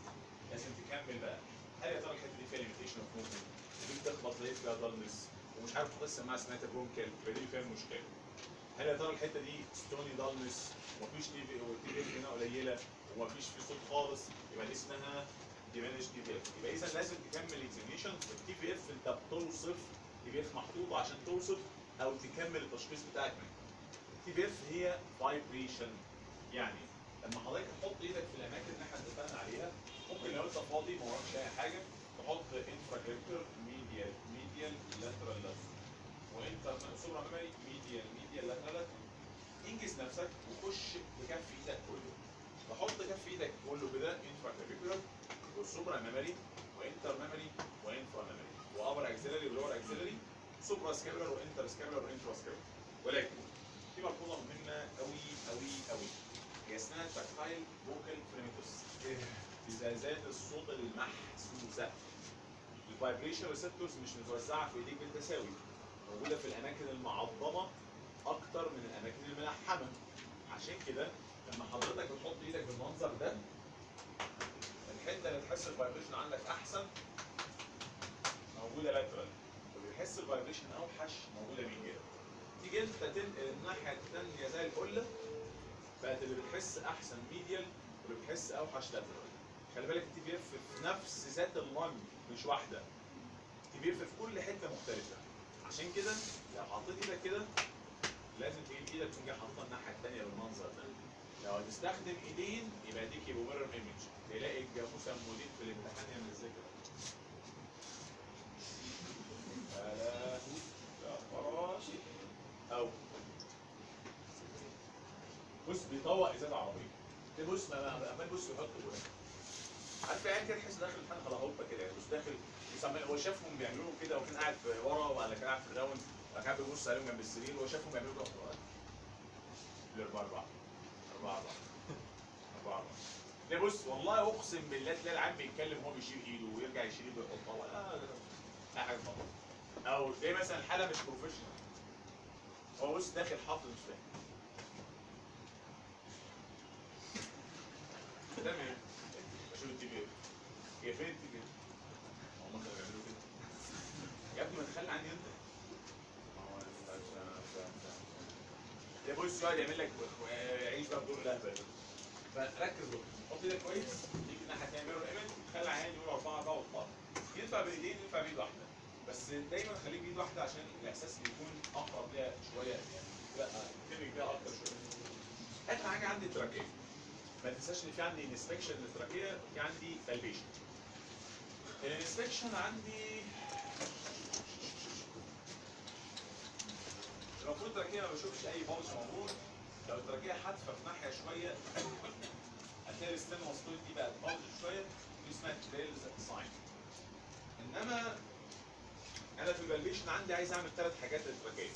لازم تكمل بقى. هل يا ترى الحتة دي فيها limitation of movement؟ دي بتخبط ليه فيها dullness ومش عارف تحط السماعه سمعتها bronchial يبقى دي فيها مشكلة. هل يا ترى الحتة دي stony dullness ومفيش TVF هنا قليلة ومفيش في صوت خالص؟ يبقى دي اسمها TVF يبقى إذا لازم تكمل examination ال TVF انت بتوصف TVF محطوطه عشان توصف أو تكمل التشخيص بتاعك ال TVF هي vibration يعني لما حضرتك تحط إيدك في الأماكن اللي إحنا اتفقنا عليها ممكن لو أنت فاضي ما وراكش أي حاجة تحط infraclavicular medial medial lateral lateral وانت supra mammary medial medial lateral انجز نفسك وخش بكف إيدك كله. تحط كف إيدك كله كده انفراجريبتور والسوبرا ميموري وانتر ميموري وانفرا ميموري وابر اكسلري ولور اكسلري سوبرا سكابولار وانتر سكابولار وانترا سكابولار ولكن في ملحوظه مهمة قوي قوي قوي هي اسمها tactile vocal fremitus اهتزازات الصوت المحسوسة. ال vibration receptors مش متوزعة في إيديك بالتساوي. موجودة في الأماكن المعظمة أكتر من الأماكن الملحمة. عشان كده لما حضرتك بتحط إيدك بالمنظر ده الحته اللي تحس ال vibration عندك أحسن موجودة lateral واللي بيحس ال vibration اوحش موجودة medial تيجي أنت تنقل الناحية الثانية زي القله بقت اللي بتحس أحسن medial واللي بتحس أوحش lateral خلي بالك ال TVF في نفس ذات ال lung مش واحدة. ال TVF في كل حتة مختلفة. عشان كده لو حطيت إيدك كده لازم تجيب إيدك تكون جاي حاططها الناحية الثانية بالمنظر ده. لو هتستخدم إيدين يبقى ديك يبقى mirror image تلاقي الجاموسه المدير في الامتحان يعمل إزاي كده؟ فلا لا فراشي أو. بص بيطوق ازازه عربيه ده بص ما ما- عمال بص يحط جوه عارف يعني كده تحس داخل الامتحان على هوبا كده يعني بص داخل هو شافهم بيعملوا كده وكان قاعد ورا ولا كان قاعد في الراوند ولا كان بيبص عليهم جنب السرير وهو شافهم بيعملوا كده. الأربعة أربعة ده بص والله أقسم بالله تلاقي العيال بيتكلم وهو بيشيل إيده ويرجع يشيل إيده ويحطها ولا لا حاجة خالص أو تلاقي مثلا الحالة مش بروفيشنال هو بص داخل حاطط مش فاهم ده مين؟ بشوف التي هي فين التي في هم كانوا بيعملوا كده يا ابني ما تخلي عني انت ما هو بص يقعد يعمل لك عيش بقى بدور فركز بقى. حط إيدك كويس. تيجي الناحيه الثانية mirror image خلي عيان يقول أربعة أربعة وأربعة. ينفع بإيدين ينفع بإيد واحدة. بس دايما خليك بإيد واحدة عشان الإحساس يكون اقرب ليها شوية. يعني لا تمك بيها أكتر شوية. اخر حاجة عندي ال trachea ما تنساش إن في عندي inspection لل trachea في عندي palpation ال inspection عندي المفروض ال trachea ما بشوفش أي bulge موجود. لو ال trachea حادفة في ناحية شوية هتلاقي ال sternomastoid دي بقت bulge شوية دي اسمها Trail's sign. إنما أنا في ال palpation عندي عايز أعمل ثلاث حاجات لل trachea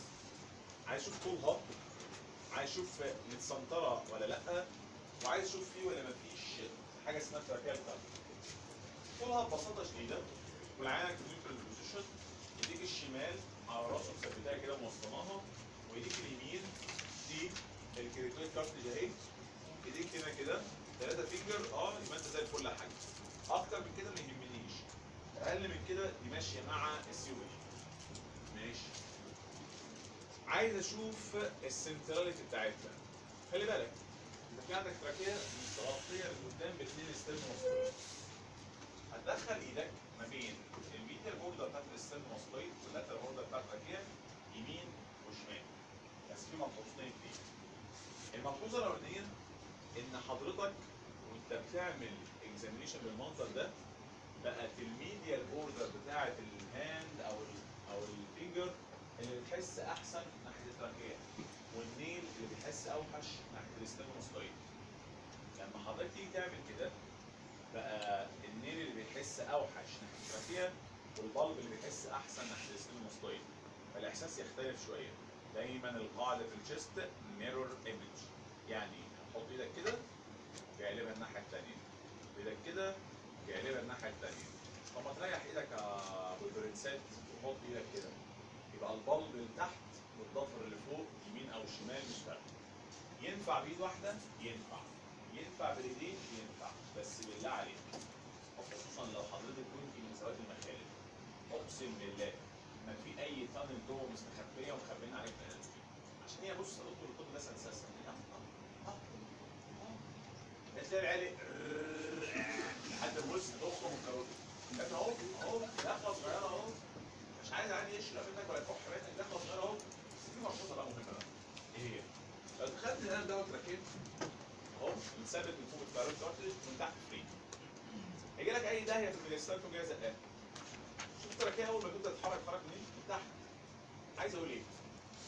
عايز أشوف طولها عايز أشوف متسنطرة ولا لأ وعايز أشوف فيه ولا مفيش حاجة اسمها tracheal tug طولها ببساطة شديدة والعيان ف neutral position ايديك الشمال على راسه مثبتها كده موصلناها وايديك اليمين دي ال cricoid cartilage اهي ايديك هنا كده ثلاثة finger آه يبقى انت زي الفل يا حاج. أكتر من كده ما يهمنيش. أقل من كده دي ماشيه مع ال C ماشي. عايز أشوف ال centrality بتاعتها. خلي بالك انت في عندك trachea متغطية من قدام باثنين sternomastoid هتدخل إيدك ما بين ال medial border بتاعت ال sternomastoid وال lateral border بتاعت ال trachea يمين بس ملحوظتين اتنين الملحوظه الاولانيه إن حضرتك وأنت بتعمل examination بالمنظر ده بقت ال medial border بتاعت ال hand أو ال أو ال finger اللي بتحس أحسن ناحية ال trachea وال nail اللي بيحس أوحش ناحية ال sternomastoid لما حضرتك تيجي تعمل كده بقى ال nail اللي بيحس أوحش ناحية ال trachea وال pulp اللي بيحس أحسن ناحية ال sternomastoid فالإحساس يختلف شوية. دايما القاعده في ال chest mirror image يعني حط إيدك كده جايبها الناحية الثانية إيدك كده جايبها الناحية الثانية طب ما تريح إيدك أبو البرنسات وحط إيدك كده. يبقى ال pulp اللي تحت والضفر اللي فوق يمين أو شمال مش فارقه ينفع بإيد واحدة؟ ينفع. ينفع بالإيدين؟ ينفع. بس بالله عليك. خصوصا لو حضرتك كنت من ذوات المخالب أقسم بالله. ما في أي تانل جوه مستخبية ومخبيين عليك. عشان هي بص يا دكتور الطب ده سنساسه هتلاقي العيال لحد ما بص تخرج من الكاروتة لكن أهو أهو دخله صغيره أهو. مش عايز عادي يشرب منك ولا يكح منك دخله صغيره أهو. بس في ملحوظه بقى مهمة بقى. إيه هي؟ لو دخلت القلم دوت ركبت أهو متثبت من فوق ال cricoid cartilage من تحت free هيجي لك أي داهية في ال mediastinum تقوم جاي زقان ال trachea أول ما تبدأ تتحرك تتحرك منين؟ من تحت. عايز أقول إيه؟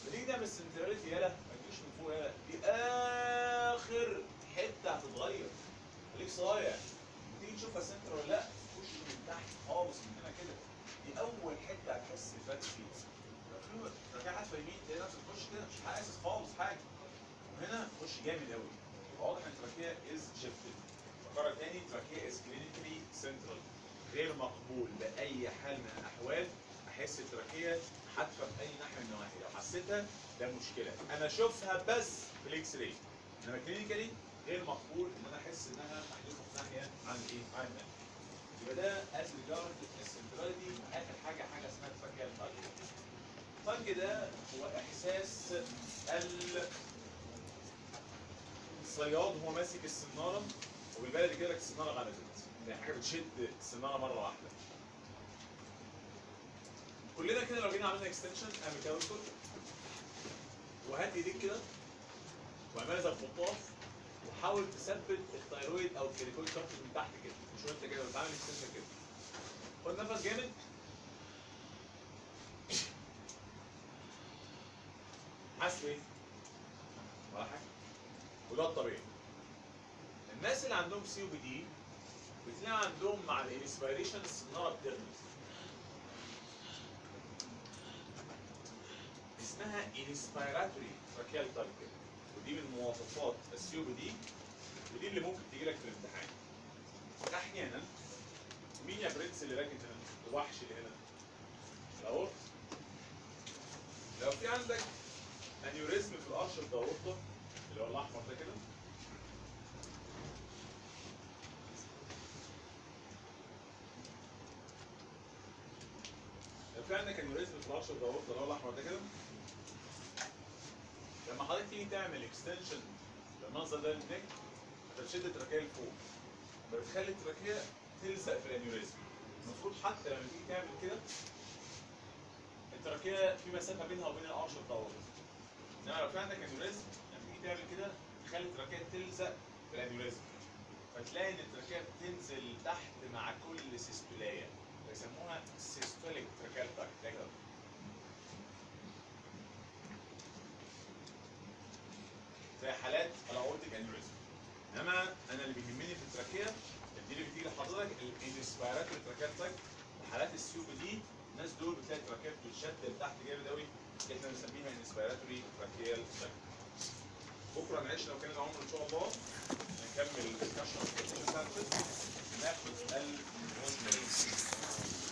بتيجي تعمل centrality يالا ما تجيش من فوق يالا دي آخر حتة هتتغير. خليك صايع تيجي تشوفها center ولا لأ خش من تحت خالص من هنا كده. دي أول حتة هتحس ال shift فيها. ترجع حاسه يمين تلاقي نفسك تخش كده مش حاسس خالص حاجة. وهنا خش جامد قوي واضح إن ال trachea is shifted مره تاني trachea is clinically central غير مقبول بأي حال من الأحوال أحس ال trachea في أي ناحية من النواحي لو حسيتها ده مشكلة أنا اشوفها بس في ال X-ray إنما clinically غير مقبول إن أنا أحس إنها محذوفه في ناحية عن إيه؟ عن. يبقى ده as regard ال centrality آخر حاجة حاجة اسمها tracheal tug. التانج ده هو إحساس ال الصياد هو ماسك السناره وبالبلدي كده لك السناره غمزت يعني حاجة بتشد السناره مرة واحدة. كلنا كده لو جينا عملنا extension أعمل كده دكتور وهات ايديك كده. واعملها زي الخطاف وحاول تثبت ال thyroid أو ال cricoid cartilage من تحت كده. مش وأنت كده بتعمل extension كده. خد نفس جامد. حاسس إيه؟ ولا حاجة. وده الطبيعي. الناس اللي عندهم COPD بتلاقي عندهم مع ال inspiration السناره بتغمز اسمها inspiratory tracheal tug ودي من مواصفات ال COPD. ودي اللي ممكن تيجي لك في الامتحان. أحيانا مين يا برنس اللي راكب هنا؟ الوحش اللي هنا؟ اهو لو في عندك أنيوريزم في القرش الضغوطه اللي هو الأحمر ده كده. لو في عندك انيوريزم في القرش الضغوطه اللي هو الأحمر ده كده؟ لما حضرتك تيجي تعمل extension بالمنظر ده لل neck بتشد ال trachea لفوق. بتخلي ال trachea تلزق في ال aneurysm المفروض حتى لما تيجي تعمل كده ال trachea في مسافة بينها وبين ال arch الأورطي. انما لو في عندك aneurysm لما تيجي تعمل كده تخلي ال trachea تلزق في ال aneurysm فتلاقي إن ال trachea بتنزل تحت مع كل systole ايه بيسموها systolic tracheal tug زي aneurysm انما أنا اللي بيهمني في ال trachea دي اللي بتيجي لحضرتك ال inspiratory tracheal sign وحالات ال COPD الناس دول بتلاقي ال trachea بتشد لتحت جامد قوي إحنا بنسميها inspiratory tracheal بكره نعيش لو كان العمر ان شاء الله نكمل That was 11.86.